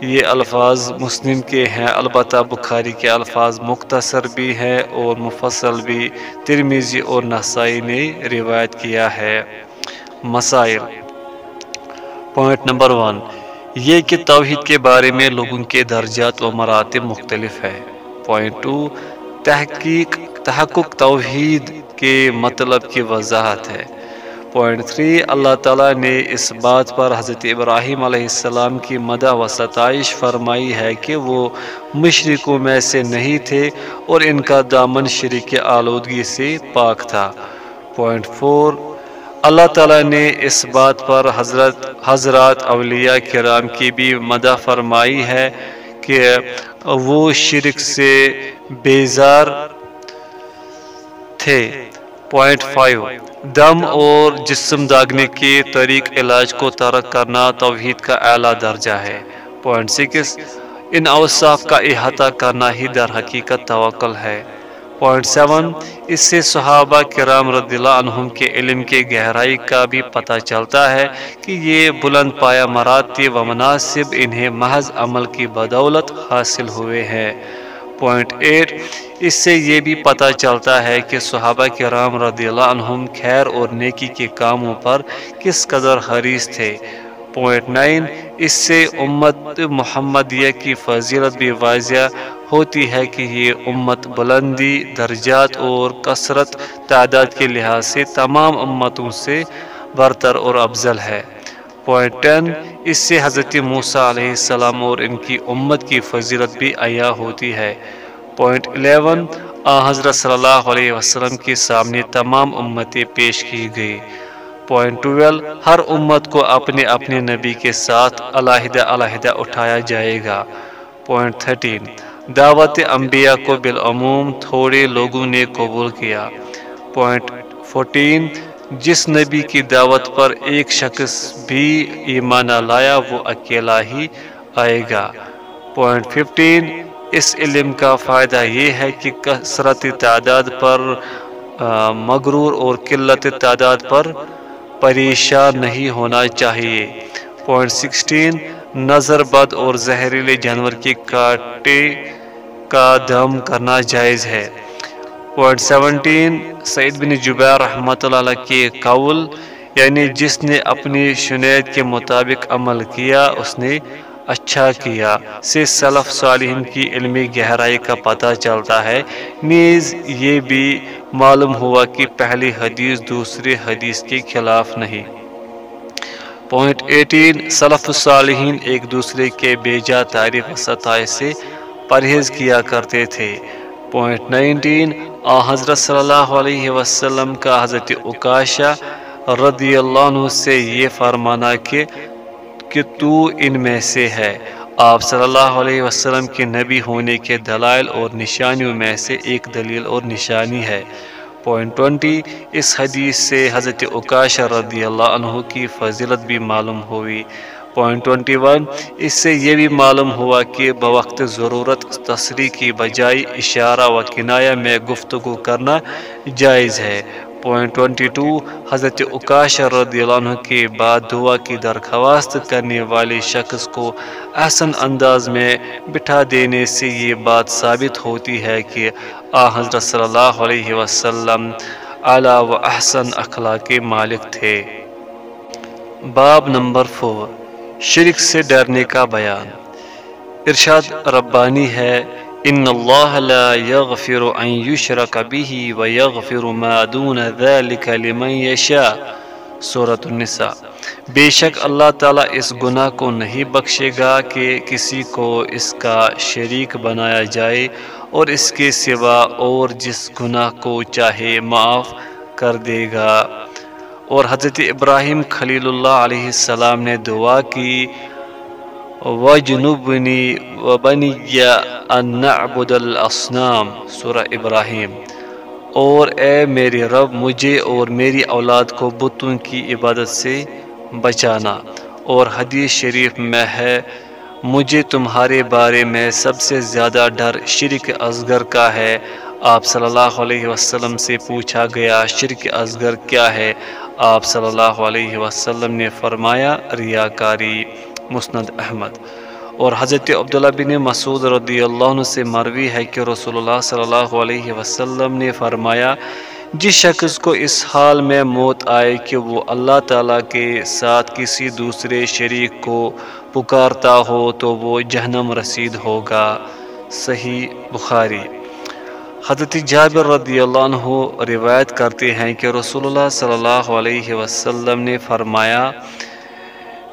[SPEAKER 1] یہ الفاظ مسلم کے ہیں، البتہ بخاری کے الفاظ مختصر بھی ہیں اور مفصل بھی۔ ترمیزی اور نسائی نے روایت کیا ہے۔ مسائل۔ پوائنٹ نمبر ون یہ کہ توحید کے بارے میں لوگوں کے درجات و مراتب مختلف ہے پوائنٹ ٹو تحقیق، تحقق توحید کے مطلب کی وضاحت ہے۔ پوائنٹ تھری اللہ تعالیٰ نے اس بات پر حضرت ابراہیم علیہ السلام کی مدہ و ستائش فرمائی ہے کہ وہ مشرقوں میں سے نہیں تھے اور ان کا دامن شریک آلودگی سے پاک تھا۔ پوائنٹ فور اللہ تعالیٰ نے اس بات پر حضرت حضرات اولیاء کرام کی بھی مدہ فرمائی ہے کہ وہ شرک سے بیزار تھے۔ پوائنٹ فائیو دم اور جسم داغنے کے طریق علاج کو ترک کرنا توحید کا اعلیٰ درجہ ہے۔ پوائنٹ سکس ان اوصاف کا احاطہ کرنا ہی در حقیقت توکل ہے۔ پوائنٹ سیون اس سے صحابہ کرام رضی اللہ عنہم کے علم کے گہرائی کا بھی پتہ چلتا ہے کہ یہ بلند پایا مراتب و مناسب انہیں محض عمل کی بدولت حاصل ہوئے ہیں۔ پوائنٹ ایٹ، اس سے یہ بھی پتہ چلتا ہے کہ صحابہ کرام رضی اللہ عنہم خیر اور نیکی کے کاموں پر کس قدر حریص تھے۔ پوائنٹ نائن، اس سے امت محمدیہ کی فضیلت بھی واضح ہوتی ہے کہ یہ امت بلندی، درجات اور کثرت تعداد کے لحاظ سے تمام امتوں سے برتر اور افضل ہے۔ پوائنٹ ٹین اس سے حضرت موسیٰ علیہ السلام اور ان کی امت کی فضیلت بھی عیا ہوتی ہے۔ پوائنٹ الیون آ حضرت صلی اللہ علیہ وسلم کے سامنے تمام امتیں پیش کی گئی پوائنٹ ٹویل ہر امت کو اپنے اپنے نبی کے ساتھ علیحدہ علیحدہ اٹھایا جائے گا۔ پوائنٹ تھرٹین دعوت انبیاء کو بالعموم تھوڑے لوگوں نے قبول کیا۔ پوائنٹ فورٹین جس نبی کی دعوت پر ایک شخص بھی ایمان لایا، وہ اکیلا ہی آئے گا۔ پوائنٹ ففٹین اس علم کا فائدہ یہ ہے کہ کثرت تعداد پر مغرور اور قلت تعداد پر پریشان نہیں ہونا چاہیے۔ پوائنٹ سکسٹین نظر بد اور زہریلے جانور کے کاٹے، کا دم کرنا جائز ہے۔ پوائنٹ سیونٹین سعید بن جبیر رحمۃ اللہ کے قول یعنی جس نے اپنی شنید کے مطابق عمل کیا اس نے اچھا کیا سے سلف صالحین کی علمی گہرائی کا پتہ چلتا ہے نیز یہ بھی معلوم ہوا کہ پہلی حدیث دوسری حدیث کے خلاف نہیں پوائنٹ ایٹین سلف صالحین ایک دوسرے کے بیجا تعریف ستائے سے پرہیز کیا کرتے تھے پوائنٹ نائنٹین آ حضرت صلی اللہ علیہ وسلم کا حضرت اکاشا رضی اللہ عنہ سے یہ فرمانا کہ کہ تو ان میں سے ہے۔ آپ صلی اللہ علیہ وسلم کے نبی ہونے کے دلائل اور نشانیوں میں سے ایک دلیل اور نشانی ہے۔ پوائنٹ ٹوینٹی اس حدیث سے حضرت اکاشا رضی اللہ عنہ کی فضیلت بھی معلوم ہوئی۔ پوائنٹ ٹوینٹی ون اس سے یہ بھی معلوم ہوا کہ بوقت ضرورت تصریح کی بجائے اشارہ و کنایا میں گفتگو کرنا جائز ہے۔ پوائنٹ ٹوینٹی ٹو حضرت اکاش رضی اللہ عنہ کے بعد دعا کی درخواست کرنے والے شخص کو احسن انداز میں بٹھا دینے سے یہ بات ثابت ہوتی ہے کہ آ، حضرت صلی اللہ علیہ وسلم اعلیٰ و احسن اخلاق کے مالک تھے۔ باب نمبر فور شرک سے ڈرنے کا بیان۔ ارشاد ربانی ہے، ان اللہ لا يغفر ان يشرك به ويغفر ما دون ذلك لمن يشاء سورة النساء۔ بے شک اللہ تعالیٰ اس گناہ کو نہیں بخشے گا کہ کسی کو اس کا شریک بنایا جائے اور اس کے سوا اور جس گناہ کو چاہے معاف کر دے گا۔ اور حضرت ابراہیم خلیل اللہ علیہ السلام نے دعا کی وجنبنی وبنی ان نعبد الاسنام سورہ ابراہیم۔ اور اے میرے رب، مجھے اور میری اولاد کو بتوں کی عبادت سے بچانا۔ اور حدیث شریف میں ہے، مجھے تمہارے بارے میں سب سے زیادہ ڈر شرک ازگر کا ہے۔ آپ صلی اللہ علیہ وسلم سے پوچھا گیا، شرک ازگر کیا ہے؟ آپ صلی اللہ علیہ وسلم نے فرمایا، ریاکاری مسند احمد۔ اور حضرت عبداللہ بن مسعود رضی اللہ عنہ سے مروی ہے کہ رسول اللہ صلی اللہ علیہ وسلم نے فرمایا، جس شخص کو اس حال میں موت آئے کہ وہ اللہ تعالیٰ کے ساتھ کسی دوسرے شریک کو پکارتا ہو تو وہ جہنم رسید ہوگا۔ صحیح بخاری۔ حضرت جابر رضی اللہ عنہ روایت کرتے ہیں کہ رسول اللہ صلی اللہ علیہ وسلم نے فرمایا،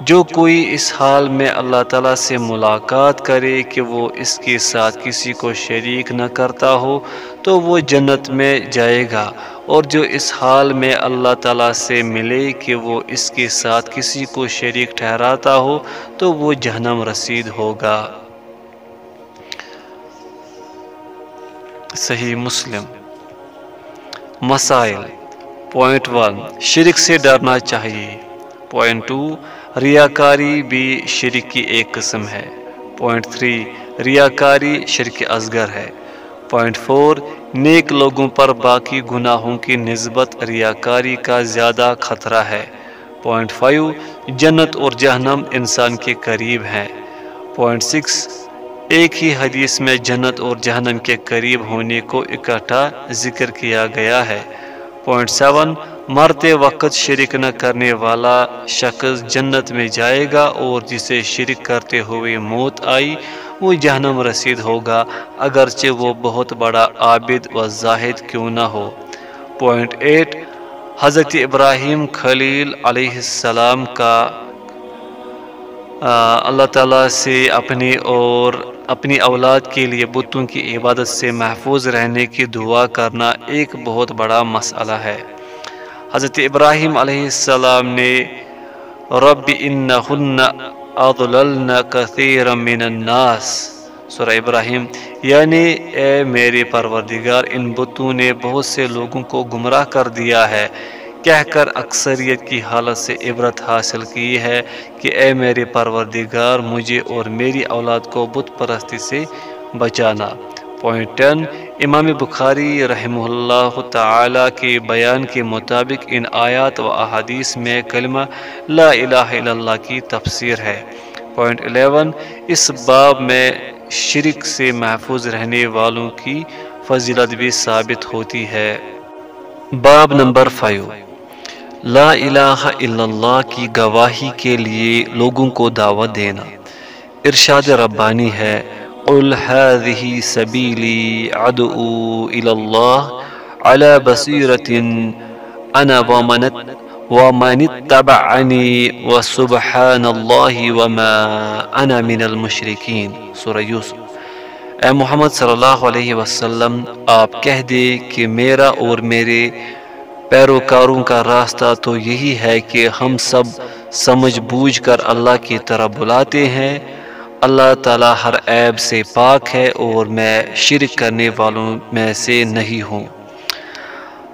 [SPEAKER 1] جو کوئی اس حال میں اللہ تعالیٰ سے ملاقات کرے کہ وہ اس کے ساتھ کسی کو شریک نہ کرتا ہو، تو وہ جنت میں جائے گا۔ اور جو اس حال میں اللہ تعالیٰ سے ملے کہ وہ اس کے ساتھ کسی کو شریک ٹھہراتا ہو، تو وہ جہنم رسید ہوگا۔ صحیح مسلم۔ مسائل۔ پوائنٹ ون شرک سے ڈرنا چاہیے۔ پوائنٹ ٹو ریاکاری بھی شرک کی ایک قسم ہے۔ پوائنٹ تھری ریاکاری شرک ازگر ہے۔ پوائنٹ فور نیک لوگوں پر باقی گناہوں کی نسبت ریاکاری کا زیادہ خطرہ ہے۔ پوائنٹ فائیو جنت اور جہنم انسان کے قریب ہیں۔ پوائنٹ سکس ایک ہی حدیث میں جنت اور جہنم کے قریب ہونے کو اکٹھا ذکر کیا گیا ہے۔ پوائنٹ سیون مرتے وقت شرک نہ کرنے والا شخص جنت میں جائے گا اور جسے شرک کرتے ہوئے موت آئی، وہ جہنم رسید ہوگا، اگرچہ وہ بہت بڑا عابد و زاہد کیوں نہ ہو۔ پوائنٹ ایٹ حضرت ابراہیم خلیل علیہ السلام کا اللہ تعالیٰ سے اپنی اور اپنی اولاد کے لیے بتوں کی عبادت سے محفوظ رہنے کی دعا کرنا ایک بہت بڑا مسئلہ ہے۔ حضرت ابراہیم علیہ السلام نے رب انہن اضللن کثیر من الناس۔ سورہ ابراہیم یعنی اے میرے پروردگار، ان بتوں نے بہت سے لوگوں کو گمراہ کر دیا ہے۔ کہہ کر اکثریت کی حالت سے عبرت حاصل کی ہے کہ اے میرے پروردگار، مجھے اور میری اولاد کو بت پرستی سے بچانا۔ پوائنٹ ٹین امام بخاری رحمہ اللہ تعالی کے بیان کے مطابق ان آیات و احادیث میں کلمہ لا الہ الا اللہ کی تفسیر ہے۔ پوائنٹ الیون اس باب میں شرک سے محفوظ رہنے والوں کی فضیلت بھی ثابت ہوتی ہے۔ باب نمبر فائیو لا الہ الا اللہ کی گواہی کے لیے لوگوں کو دعوت دینا۔ ارشاد ربانی ہے، قل هذه سبیلی ادعو الى اللہ على بصیرت انا ومنت ومن اتبعنی وسبحان اللہ وما انا من المشرکین سورہ یوسف۔ اے محمد صلی اللہ علیہ وسلم، آپ کہہ دے کہ میرا اور میرے پیروکاروں کا راستہ تو یہی ہے کہ ہم سب سمجھ بوجھ کر اللہ کی طرح بلاتے ہیں۔ اللہ تعالیٰ ہر عیب سے پاک ہے اور میں شرک کرنے والوں میں سے نہیں ہوں۔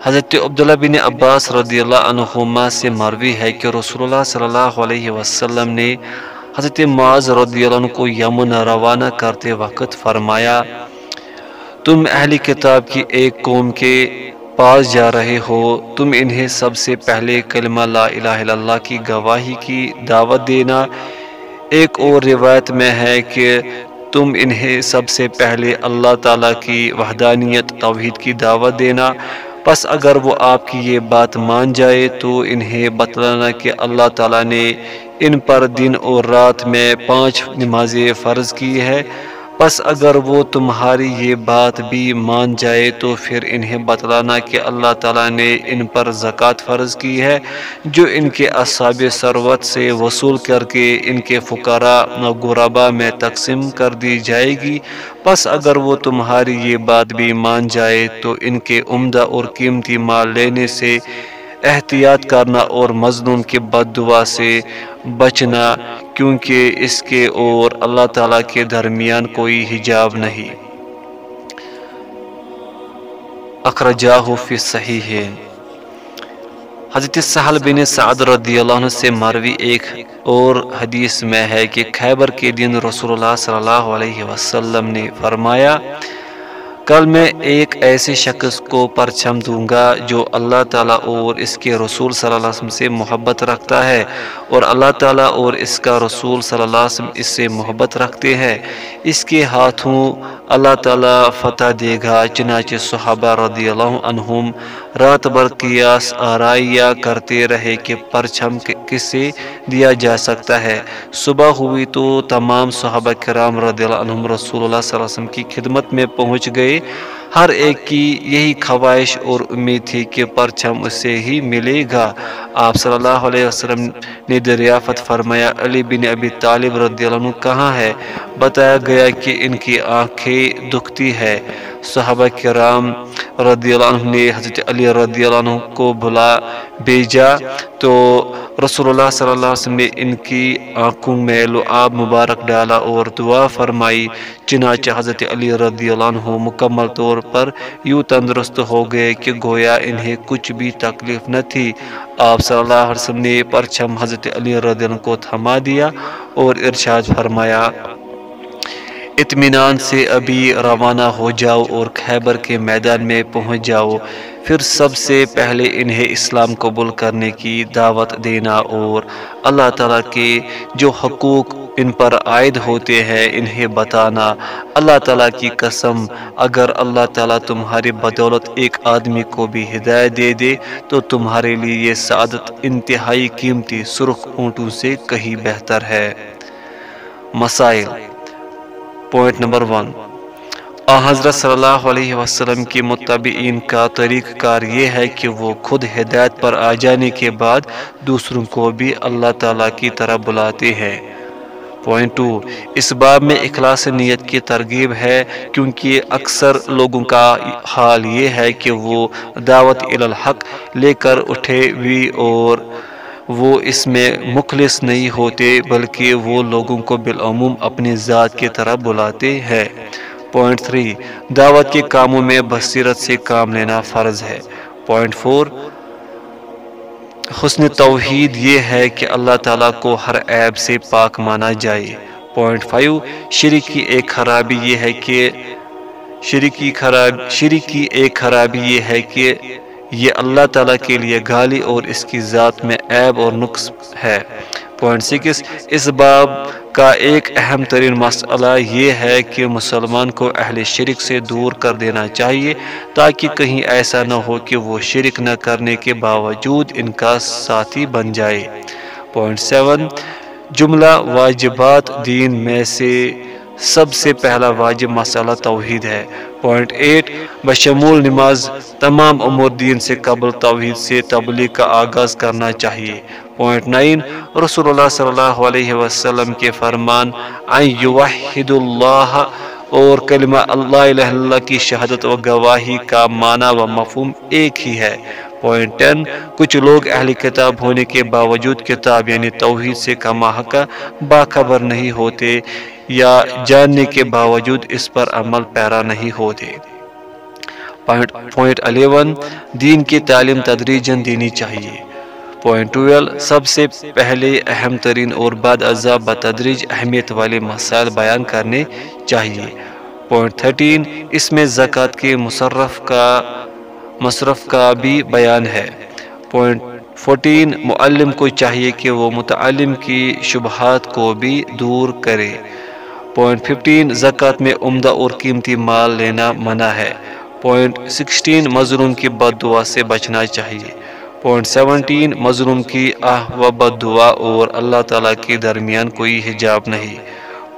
[SPEAKER 1] حضرت عبداللہ بن عباس رضی اللہ عنہما سے مروی ہے کہ رسول اللہ صلی اللہ علیہ وسلم نے حضرت معاذ رضی اللہ عنہ کو یمن روانہ کرتے وقت فرمایا، تم اہل کتاب کی ایک قوم کے پاس جا رہے ہو، تم انہیں سب سے پہلے کلمہ لا الہ الا اللہ کی گواہی کی دعوت دینا۔ ایک اور روایت میں ہے کہ تم انہیں سب سے پہلے اللہ تعالیٰ کی وحدانیت، توحید کی دعوت دینا۔ پس اگر وہ آپ کی یہ بات مان جائے تو انہیں بتلانا کہ اللہ تعالیٰ نے ان پر دن اور رات میں پانچ نمازیں فرض کی ہے۔ پس اگر وہ تمہاری یہ بات بھی مان جائے تو پھر انہیں بتلانا کہ اللہ تعالیٰ نے ان پر زکوٰۃ فرض کی ہے، جو ان کے اصحاب ثروت سے وصول کر کے ان کے فقراء غربا میں تقسیم کر دی جائے گی۔ پس اگر وہ تمہاری یہ بات بھی مان جائے تو ان کے عمدہ اور قیمتی مال لینے سے احتیاط کرنا اور مظلوم کی بد دعا سے بچنا، کیونکہ اس کے اور اللہ تعالیٰ کے درمیان کوئی حجاب نہیں۔ اخرجاہ فی صحیح ہے حضرت سہل بن سعد رضی اللہ عنہ سے مروی ایک اور حدیث میں ہے کہ خیبر کے دن رسول اللہ صلی اللہ علیہ وسلم نے فرمایا کل میں ایک ایسے شخص کو پرچم دوں گا جو اللہ تعالیٰ اور اس کے رسول صلی اللہ علیہ وسلم سے محبت رکھتا ہے اور اللہ تعالیٰ اور اس کا رسول صلی اللہ علیہ وسلم اس سے محبت رکھتے ہیں۔ اس کے ہاتھوں اللہ تعالیٰ فتح دے گا۔ چنانچہ صحابہ رضی اللہ عنہم رات بھر قیاس آرائیہ کرتے رہے کہ پرچم کسے دیا جا سکتا ہے۔ صبح ہوئی تو تمام صحابہ کرام رضی اللہ عنہم رسول اللہ صلی اللہ علیہ وسلم کی خدمت میں پہنچ گئے۔ ہر ایک کی یہی خواہش اور امید تھی کہ پرچم اسے ہی ملے گا۔ آپ صلی اللہ علیہ وسلم نے دریافت فرمایا، علی بن ابی طالب رضی اللہ عنہ کہاں ہے؟ بتایا گیا کہ ان کی آنکھیں دکھتی ہے۔ صحابہ کرام رضی اللہ عنہ نے حضرت علی رضی اللہ عنہ کو بلا بھیجا تو رسول اللہ صلی اللہ علیہ وسلم نے ان کی آنکھوں میں لعاب مبارک ڈالا اور دعا فرمائی، چنانچہ حضرت علی رضی اللہ عنہ مکمل طور پر یوں تندرست ہو گئے کہ گویا انہیں کچھ بھی تکلیف نہ تھی۔ آپ صلی اللہ علیہ وسلم نے پرچم حضرت علی رضی اللہ عنہ کو تھما دیا اور ارشاد فرمایا اطمینان سے ابھی روانہ ہو جاؤ اور خیبر کے میدان میں پہنچ جاؤ۔ پھر سب سے پہلے انہیں اسلام قبول کرنے کی دعوت دینا اور اللہ تعالیٰ کے جو حقوق ان پر عائد ہوتے ہیں انہیں بتانا۔ اللہ تعالیٰ کی قسم، اگر اللہ تعالیٰ تمہاری بدولت ایک آدمی کو بھی ہدایت دے دے، تو تمہارے لیے یہ سعادت انتہائی قیمتی سرخ اونٹوں سے کہیں بہتر ہے۔ مسائل پوائنٹ نمبر ون آ، حضرت صلی اللہ علیہ وسلم کی متبعین کا طریقہ کار یہ ہے کہ وہ خود ہدایت پر آ جانے کے بعد دوسروں کو بھی اللہ تعالیٰ کی طرح بلاتے ہیں۔ پوائنٹ ٹو اس باب میں اخلاص نیت کی ترغیب ہے کیونکہ اکثر لوگوں کا حال یہ ہے کہ وہ دعوت الحق لے کر اٹھے ہوئی اور وہ اس میں مخلص نہیں ہوتے بلکہ وہ لوگوں کو بالعموم اپنی ذات کی طرح بلاتے ہیں۔ پوائنٹ تھری دعوت کے کاموں میں بصیرت سے کام لینا فرض ہے۔ پوائنٹ فور حسن توحید یہ ہے کہ اللہ تعالیٰ کو ہر عیب سے پاک مانا جائے۔ پوائنٹ فائیو شریک کی ایک خرابی یہ ہے کہ شریک کی خراب شریک کی ایک خرابی یہ ہے کہ یہ اللہ تعالیٰ کے لیے گالی اور اس کی ذات میں عیب اور نقص ہے۔ پوائنٹ سکس اس باب کا ایک اہم ترین مسئلہ یہ ہے کہ مسلمان کو اہل شرک سے دور کر دینا چاہیے تاکہ کہیں ایسا نہ ہو کہ وہ شرک نہ کرنے کے باوجود ان کا ساتھی بن جائے۔ پوائنٹ سیون جملہ واجبات دین میں سے سب سے پہلا واجب مسئلہ توحید ہے۔ پوائنٹ ایٹ بشمول نماز تمام امور دین سے قبل توحید سے تبلیغ کا آغاز کرنا چاہیے۔ پوائنٹ نائن رسول اللہ صلی اللہ علیہ وسلم کے فرمان یوحد اللہ اور کلمہ اللہ الہ اللہ کی شہادت و گواہی کا معنی و مفہوم ایک ہی ہے۔ پوائنٹ ٹین کچھ لوگ اہل کتاب ہونے کے باوجود کتاب یعنی توحید سے کما حقہ باخبر نہیں ہوتے۔ یا جاننے کے باوجود اس پر عمل پیرا نہیں ہوتے۔ پوائنٹ الیون دین کی تعلیم تدریجن دینی چاہیے۔ پوائنٹ ٹویلو سب سے پہلے اہم ترین اور بعد ازا بتدریج اہمیت والے مسائل بیان کرنے چاہیے۔ پوائنٹ تھرٹین اس میں زکوٰۃ کے مصرف کا مصرف کا بھی بیان ہے۔ پوائنٹ فورٹین معلم کو چاہیے کہ وہ متعلم کی شبہات کو بھی دور کرے۔ پوائنٹ ففٹین زکوٰۃ میں عمدہ اور قیمتی مال لینا منع ہے پوائنٹ سکسٹین مظلوم کی بد دعا سے بچنا چاہیے پوائنٹ سیونٹین مظلوم کی آہ و بد دعا اور اللہ تعالیٰ کے درمیان کوئی حجاب نہیں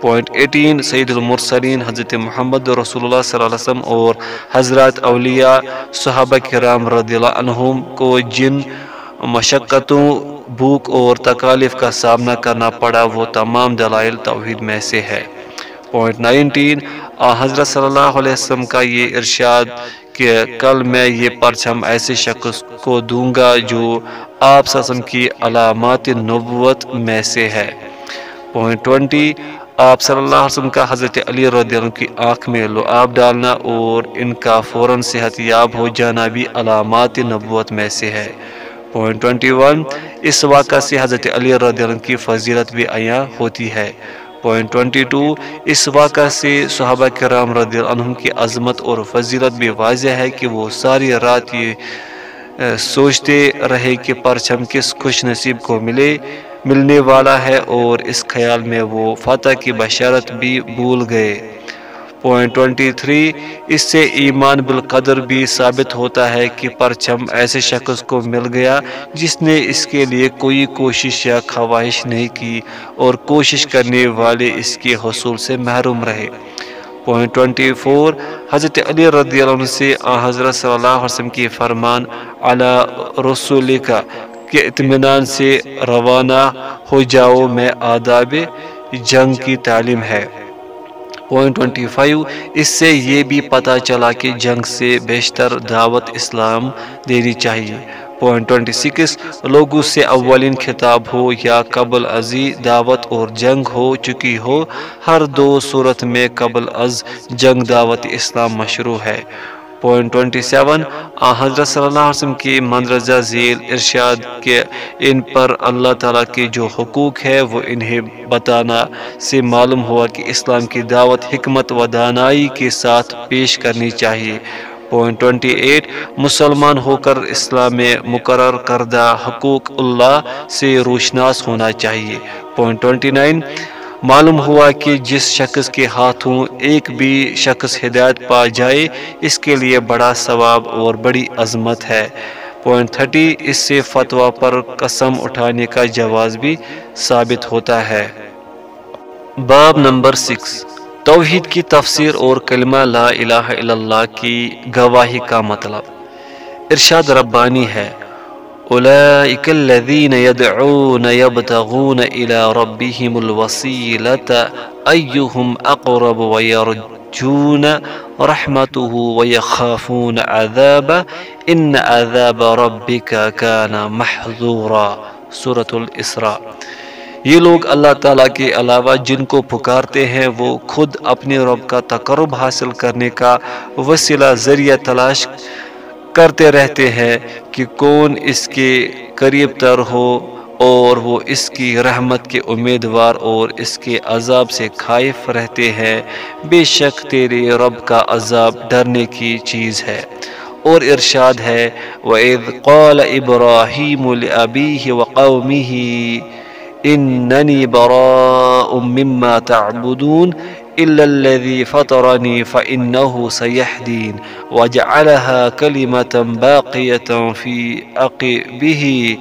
[SPEAKER 1] پوائنٹ ایٹین سعید المرسلین حضرت محمد رسول اللہ صلی اللہ علیہ وسلم اور حضرات اولیاء صحابہ کرام رضی اللہ عنہم کو جن مشقتوں بھوک اور تکالیف کا سامنا کرنا پڑا وہ تمام دلائل توحید میں سے ہے پوائنٹ نائنٹین حضرت صلی اللہ علیہ وسلم کا یہ ارشاد کہ کل میں یہ پرچم ایسے شخص کو دوں گا جو آپ سسم کی علامات نبوت میں سے ہے۔ پوائنٹ ٹوینٹی آپ صلی اللہ علیہ وسلم کا حضرت علی رضی اللہ عنہ کی آنکھ میں لعاب ڈالنا اور ان کا فوراً صحت یاب ہو جانا بھی علامات نبوت میں سے ہے۔ پوائنٹ ٹوینٹی ون اس واقعہ سے حضرت علی رضی اللہ عنہ کی فضیلت بھی عیاں ہوتی ہے۔ پوائنٹ ٹوئنٹی ٹو اس واقعہ سے صحابہ کرام رضی اللہ عنہم کی عظمت اور فضیلت بھی واضح ہے کہ وہ ساری رات یہ سوچتے رہے کہ پرچم کس خوش نصیب کو ملے، ملنے والا ہے اور اس خیال میں وہ فتح کی بشارت بھی بھول گئے۔ پوائنٹ ٹوینٹی تھری اس سے ایمان بالقدر بھی ثابت ہوتا ہے کہ پرچم ایسے شخص کو مل گیا جس نے اس کے لیے کوئی کوشش یا خواہش نہیں کی اور کوشش کرنے والے اس کے حصول سے محروم رہے۔ پوائنٹ ٹوینٹی فور حضرت علی رضی اللہ عنہ سے حضرت صلی اللہ علیہ وسلم کی فرمان، علی رسول کا کہ اطمینان سے روانہ ہو جاؤ، میں آداب جنگ کی تعلیم ہے۔ پوائنٹ ٹوینٹی فائیو اس سے یہ بھی پتہ چلا کہ جنگ سے بیشتر دعوت اسلام دینی چاہیے۔ پوائنٹ ٹوئنٹی سکس لوگوں سے اولین خطاب ہو یا قبل ازی دعوت اور جنگ ہو چکی ہو، ہر دو صورت میں قبل از جنگ دعوت اسلام مشروع ہے۔ پوائنٹ ٹوینٹی سیون حضرت صلی اللہ علیہ وسلم کی مندرجہ ذیل ارشاد کے ان پر اللہ تعالیٰ کی جو حقوق ہے وہ انہیں بتانا سے معلوم ہوا کہ اسلام کی دعوت، حکمت و دانائی کے ساتھ پیش کرنی چاہیے۔ پوائنٹ ٹوینٹی ایٹ مسلمان ہو کر اسلام میں مقرر کردہ حقوق اللہ سے روشناس ہونا چاہیے۔ پوائنٹ ٹوینٹی نائن معلوم ہوا کہ جس شخص کے ہاتھوں ایک بھی شخص ہدایت پا جائے، اس کے لیے بڑا ثواب اور بڑی عظمت ہے۔ پوائنٹ تھرٹی اس سے فتویٰ پر قسم اٹھانے کا جواز بھی ثابت ہوتا ہے۔ باب نمبر سکس توحید کی تفسیر اور کلمہ لا الہ الا اللہ کی گواہی کا مطلب۔ ارشاد ربانی ہے أولئك الذين يدعون يبتغون إلى ربهم الوسيلة أيهم أقرب ويرجون رحمته ويخافون عذابه إن عذاب ربك كان محظورا. سورة الإسراء. یہ لوگ اللہ تعالیٰ کے علاوہ جن کو پکارتے ہیں وہ خود اپنے رب کا تقرب حاصل کرنے کا وسیلہ ذریعہ تلاش کرتے رہتے ہیں کہ کون اس کے قریب تر ہو اور وہ اس کی رحمت کے امیدوار اور اس کے عذاب سے خائف رہتے ہیں۔ بے شک تیرے رب کا عذاب ڈرنے کی چیز ہے۔ اور ارشاد ہے، وَإِذْ قَالَ إِبْرَاهِيمُ لِأَبِيهِ وَقَوْمِهِ إِنَّنِي بَرَاءٌ مِّمَّا تَعْبُدُونَ إلا الذي فطرني فإنه سيهدين وجعلها كلمة باقية في عقبه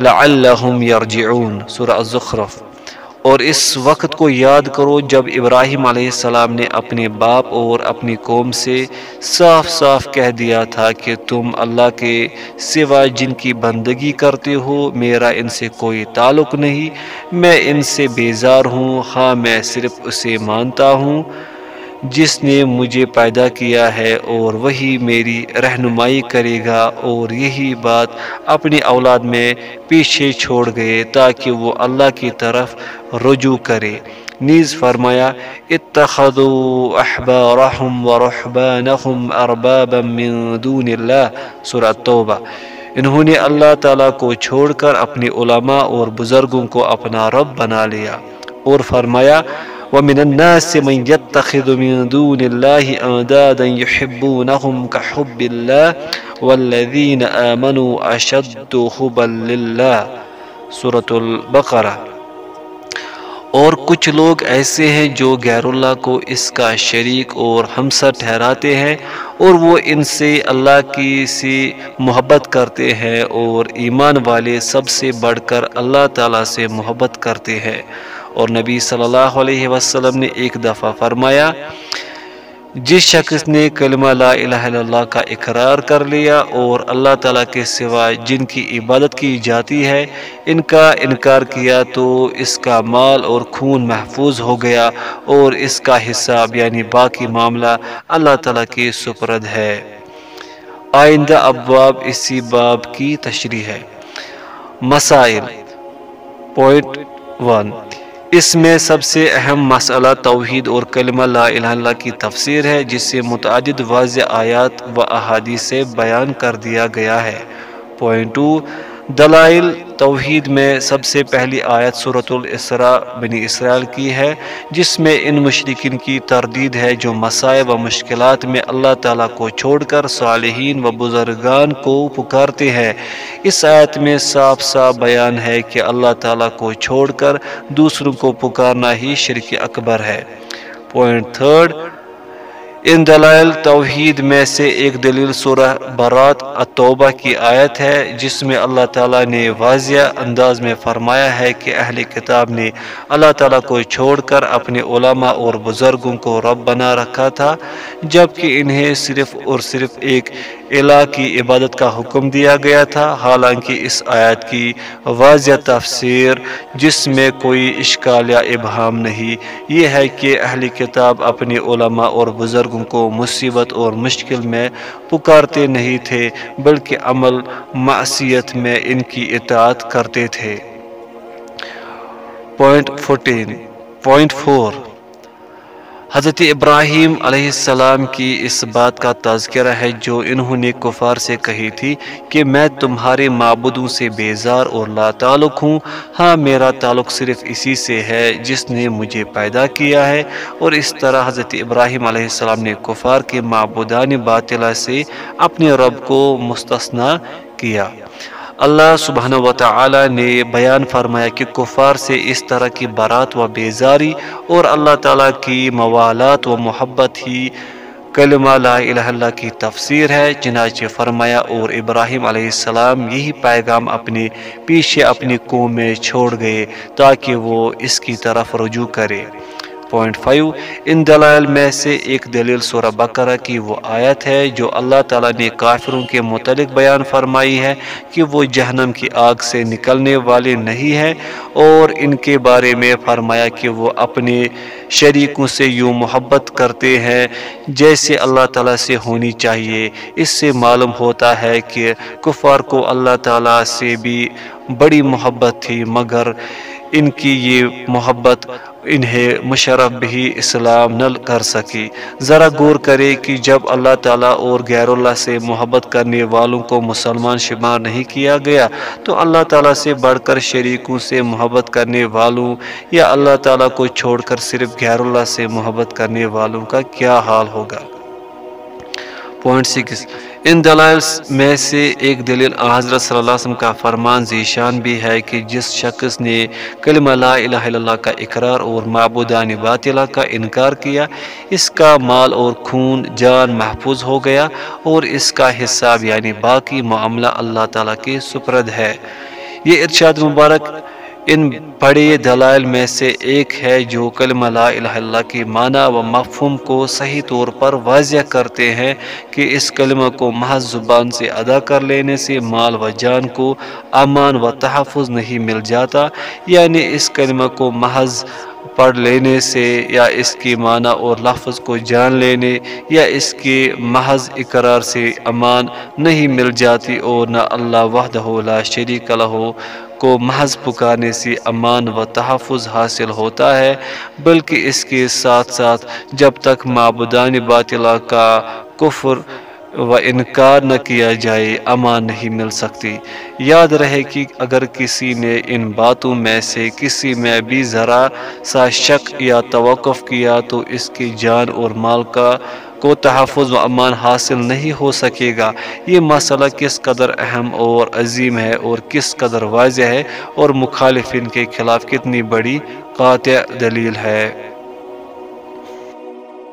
[SPEAKER 1] لعلهم يرجعون. سورة الزخرف. اور اس وقت کو یاد کرو جب ابراہیم علیہ السلام نے اپنے باپ اور اپنی قوم سے صاف صاف کہہ دیا تھا کہ تم اللہ کے سوا جن کی بندگی کرتے ہو، میرا ان سے کوئی تعلق نہیں، میں ان سے بیزار ہوں ہاں میں صرف اسے مانتا ہوں۔ جس نے مجھے پیدا کیا ہے اور وہی میری رہنمائی کرے گا اور یہی بات اپنی اولاد میں پیچھے چھوڑ گئے تاکہ وہ اللہ کی طرف رجوع کرے۔ نیز فرمایا، اتخذوا احبارهم ورحبانهم اربابا من دون اللہ۔ سورة توبہ انہوں نے اللہ تعالیٰ کو چھوڑ کر اپنے علماء اور بزرگوں کو اپنا رب بنا لیا۔ اور فرمایا ومن الناس من يتخذ من دون الله أندادا يحبونهم كحب الله والذين آمنوا أشد حبا لله. سورة البقرة. اور کچھ لوگ ایسے ہیں جو غیر اللہ کو اس کا شریک اور ہمسر ٹھہراتے ہیں اور وہ ان سے اللہ کی سی محبت کرتے ہیں اور ایمان والے سب سے بڑھ کر اللہ تعالیٰ سے محبت کرتے ہیں۔ اور نبی صلی اللہ علیہ وسلم نے ایک دفعہ فرمایا، جس شخص نے کلمہ لا الہ الا اللہ کا اقرار کر لیا اور اللہ تعالیٰ کے سوا جن کی عبادت کی جاتی ہے، ان کا انکار کیا تو اس کا مال اور خون محفوظ ہو گیا اور اس کا حساب یعنی باقی معاملہ اللہ تعالیٰ کی سپرد ہے۔ آئندہ ابواب اسی باب کی تشریح ہے۔ مسائل پوائنٹ ون اس میں سب سے اہم مسئلہ توحید اور کلمہ لا الہ اللہ کی تفسیر ہے جسے متعدد واضح آیات و احادیث سے بیان کر دیا گیا ہے۔ پوائنٹ ٹو دلائل توحید میں سب سے پہلی آیت صورت الاسراء بنی اسرائیل کی ہے، جس میں ان مشرقین کی تردید ہے جو مسائب و مشکلات میں اللہ تعالیٰ کو چھوڑ کر صالحین و بزرگان کو پکارتے ہیں۔ اس آیت میں صاف صاف بیان ہے کہ اللہ تعالیٰ کو چھوڑ کر دوسروں کو پکارنا ہی شرک اکبر ہے۔ پوائنٹ تھرڈ ان دلائل توحید میں سے ایک دلیل سورہ برات التوبہ کی آیت ہے، جس میں اللہ تعالیٰ نے واضح انداز میں فرمایا ہے کہ اہل کتاب نے اللہ تعالیٰ کو چھوڑ کر اپنے علماء اور بزرگوں کو رب بنا رکھا تھا، جبکہ انہیں صرف اور صرف ایک الہ کی عبادت کا حکم دیا گیا تھا۔ حالانکہ اس آیت کی واضح تفسیر جس میں کوئی اشکال یا ابہام نہیں، یہ ہے کہ اہل کتاب اپنے علماء اور بزرگ بزرگوں کو مصیبت اور مشکل میں پکارتے نہیں تھے، بلکہ عمل، معصیت میں ان کی اطاعت کرتے تھے۔ پوائنٹ فورٹین پوائنٹ فور حضرت ابراہیم علیہ السلام کی اس بات کا تذکرہ ہے جو انہوں نے کفار سے کہی تھی کہ میں تمہارے معبودوں سے بیزار اور لا تعلق ہوں۔ ہاں میرا تعلق صرف اسی سے ہے جس نے مجھے پیدا کیا ہے۔ اور اس طرح حضرت ابراہیم علیہ السلام نے کفار کے معبودان باطلہ سے اپنے رب کو مستثنا کیا۔ اللہ سبحانہ و تعالی نے بیان فرمایا کہ کفار سے اس طرح کی برات و بیزاری اور اللہ تعالیٰ کی موالات و محبت ہی کلمہ لا الہ اللہ کی تفسیر ہے۔ چنانچہ فرمایا، اور ابراہیم علیہ السلام یہی پیغام اپنے پیچھے اپنی قوم میں چھوڑ گئے تاکہ وہ اس کی طرف رجوع کرے۔ پوائنٹ فائیو، ان دلائل میں سے ایک دلیل سورہ بقرہ کی وہ آیت ہے جو اللہ تعالیٰ نے کافروں کے متعلق بیان فرمائی ہے کہ وہ جہنم کی آگ سے نکلنے والے نہیں ہیں اور ان کے بارے میں فرمایا کہ وہ اپنے شریکوں سے یوں محبت کرتے ہیں جیسے اللہ تعالیٰ سے ہونی چاہیے۔ اس سے معلوم ہوتا ہے کہ کفار کو اللہ تعالیٰ سے بھی بڑی محبت تھی، مگر ان کی یہ محبت انہیں مشرف بھی اسلام نہ کر سکی۔ ذرا غور کرے کہ جب اللہ تعالیٰ اور غیر اللہ سے محبت کرنے والوں کو مسلمان شمار نہیں کیا گیا، تو اللہ تعالیٰ سے بڑھ کر شریکوں سے محبت کرنے والوں یا اللہ تعالیٰ کو چھوڑ کر صرف غیر اللہ سے محبت کرنے والوں کا کیا حال ہوگا؟ پوائنٹ سکس ان دلائل میں سے ایک دلیل حضرت صلی اللہ علیہ وسلم کا فرمان ذیشان بھی ہے کہ جس شخص نے کلمہ لا الہ الا اللہ کا اقرار اور معبودان باطلہ کا انکار کیا، اس کا مال اور خون جان محفوظ ہو گیا اور اس کا حساب یعنی باقی معاملہ اللہ تعالیٰ کے سپرد ہے۔ یہ ارشاد مبارک ان بڑے دلائل میں سے ایک ہے جو کلمہ لا الہ اللہ کی معنی و مفہوم کو صحیح طور پر واضح کرتے ہیں کہ اس کلمہ کو محض زبان سے ادا کر لینے سے مال و جان کو امان و تحفظ نہیں مل جاتا یعنی اس کلمہ کو محض پڑھ لینے سے یا اس کی معنی اور لفظ کو جان لینے یا اس کے محض اقرار سے امان نہیں مل جاتی اور نہ اللہ وحدہ لا شریک لہو کو محض پکارنے سے امان و تحفظ حاصل ہوتا ہے، بلکہ اس کے ساتھ ساتھ جب تک معبودان باطلہ کا کفر و انکار نہ کیا جائے، امان نہیں مل سکتی۔ یاد رہے کہ اگر کسی نے ان باتوں میں سے کسی میں بھی ذرا سا شک یا توقف کیا، تو اس کی جان اور مال کا کو تحفظ و امان حاصل نہیں ہو سکے گا۔ یہ مسئلہ کس قدر اہم اور عظیم ہے اور کس قدر واضح ہے اور مخالفین کے خلاف کتنی بڑی قاطع دلیل ہے۔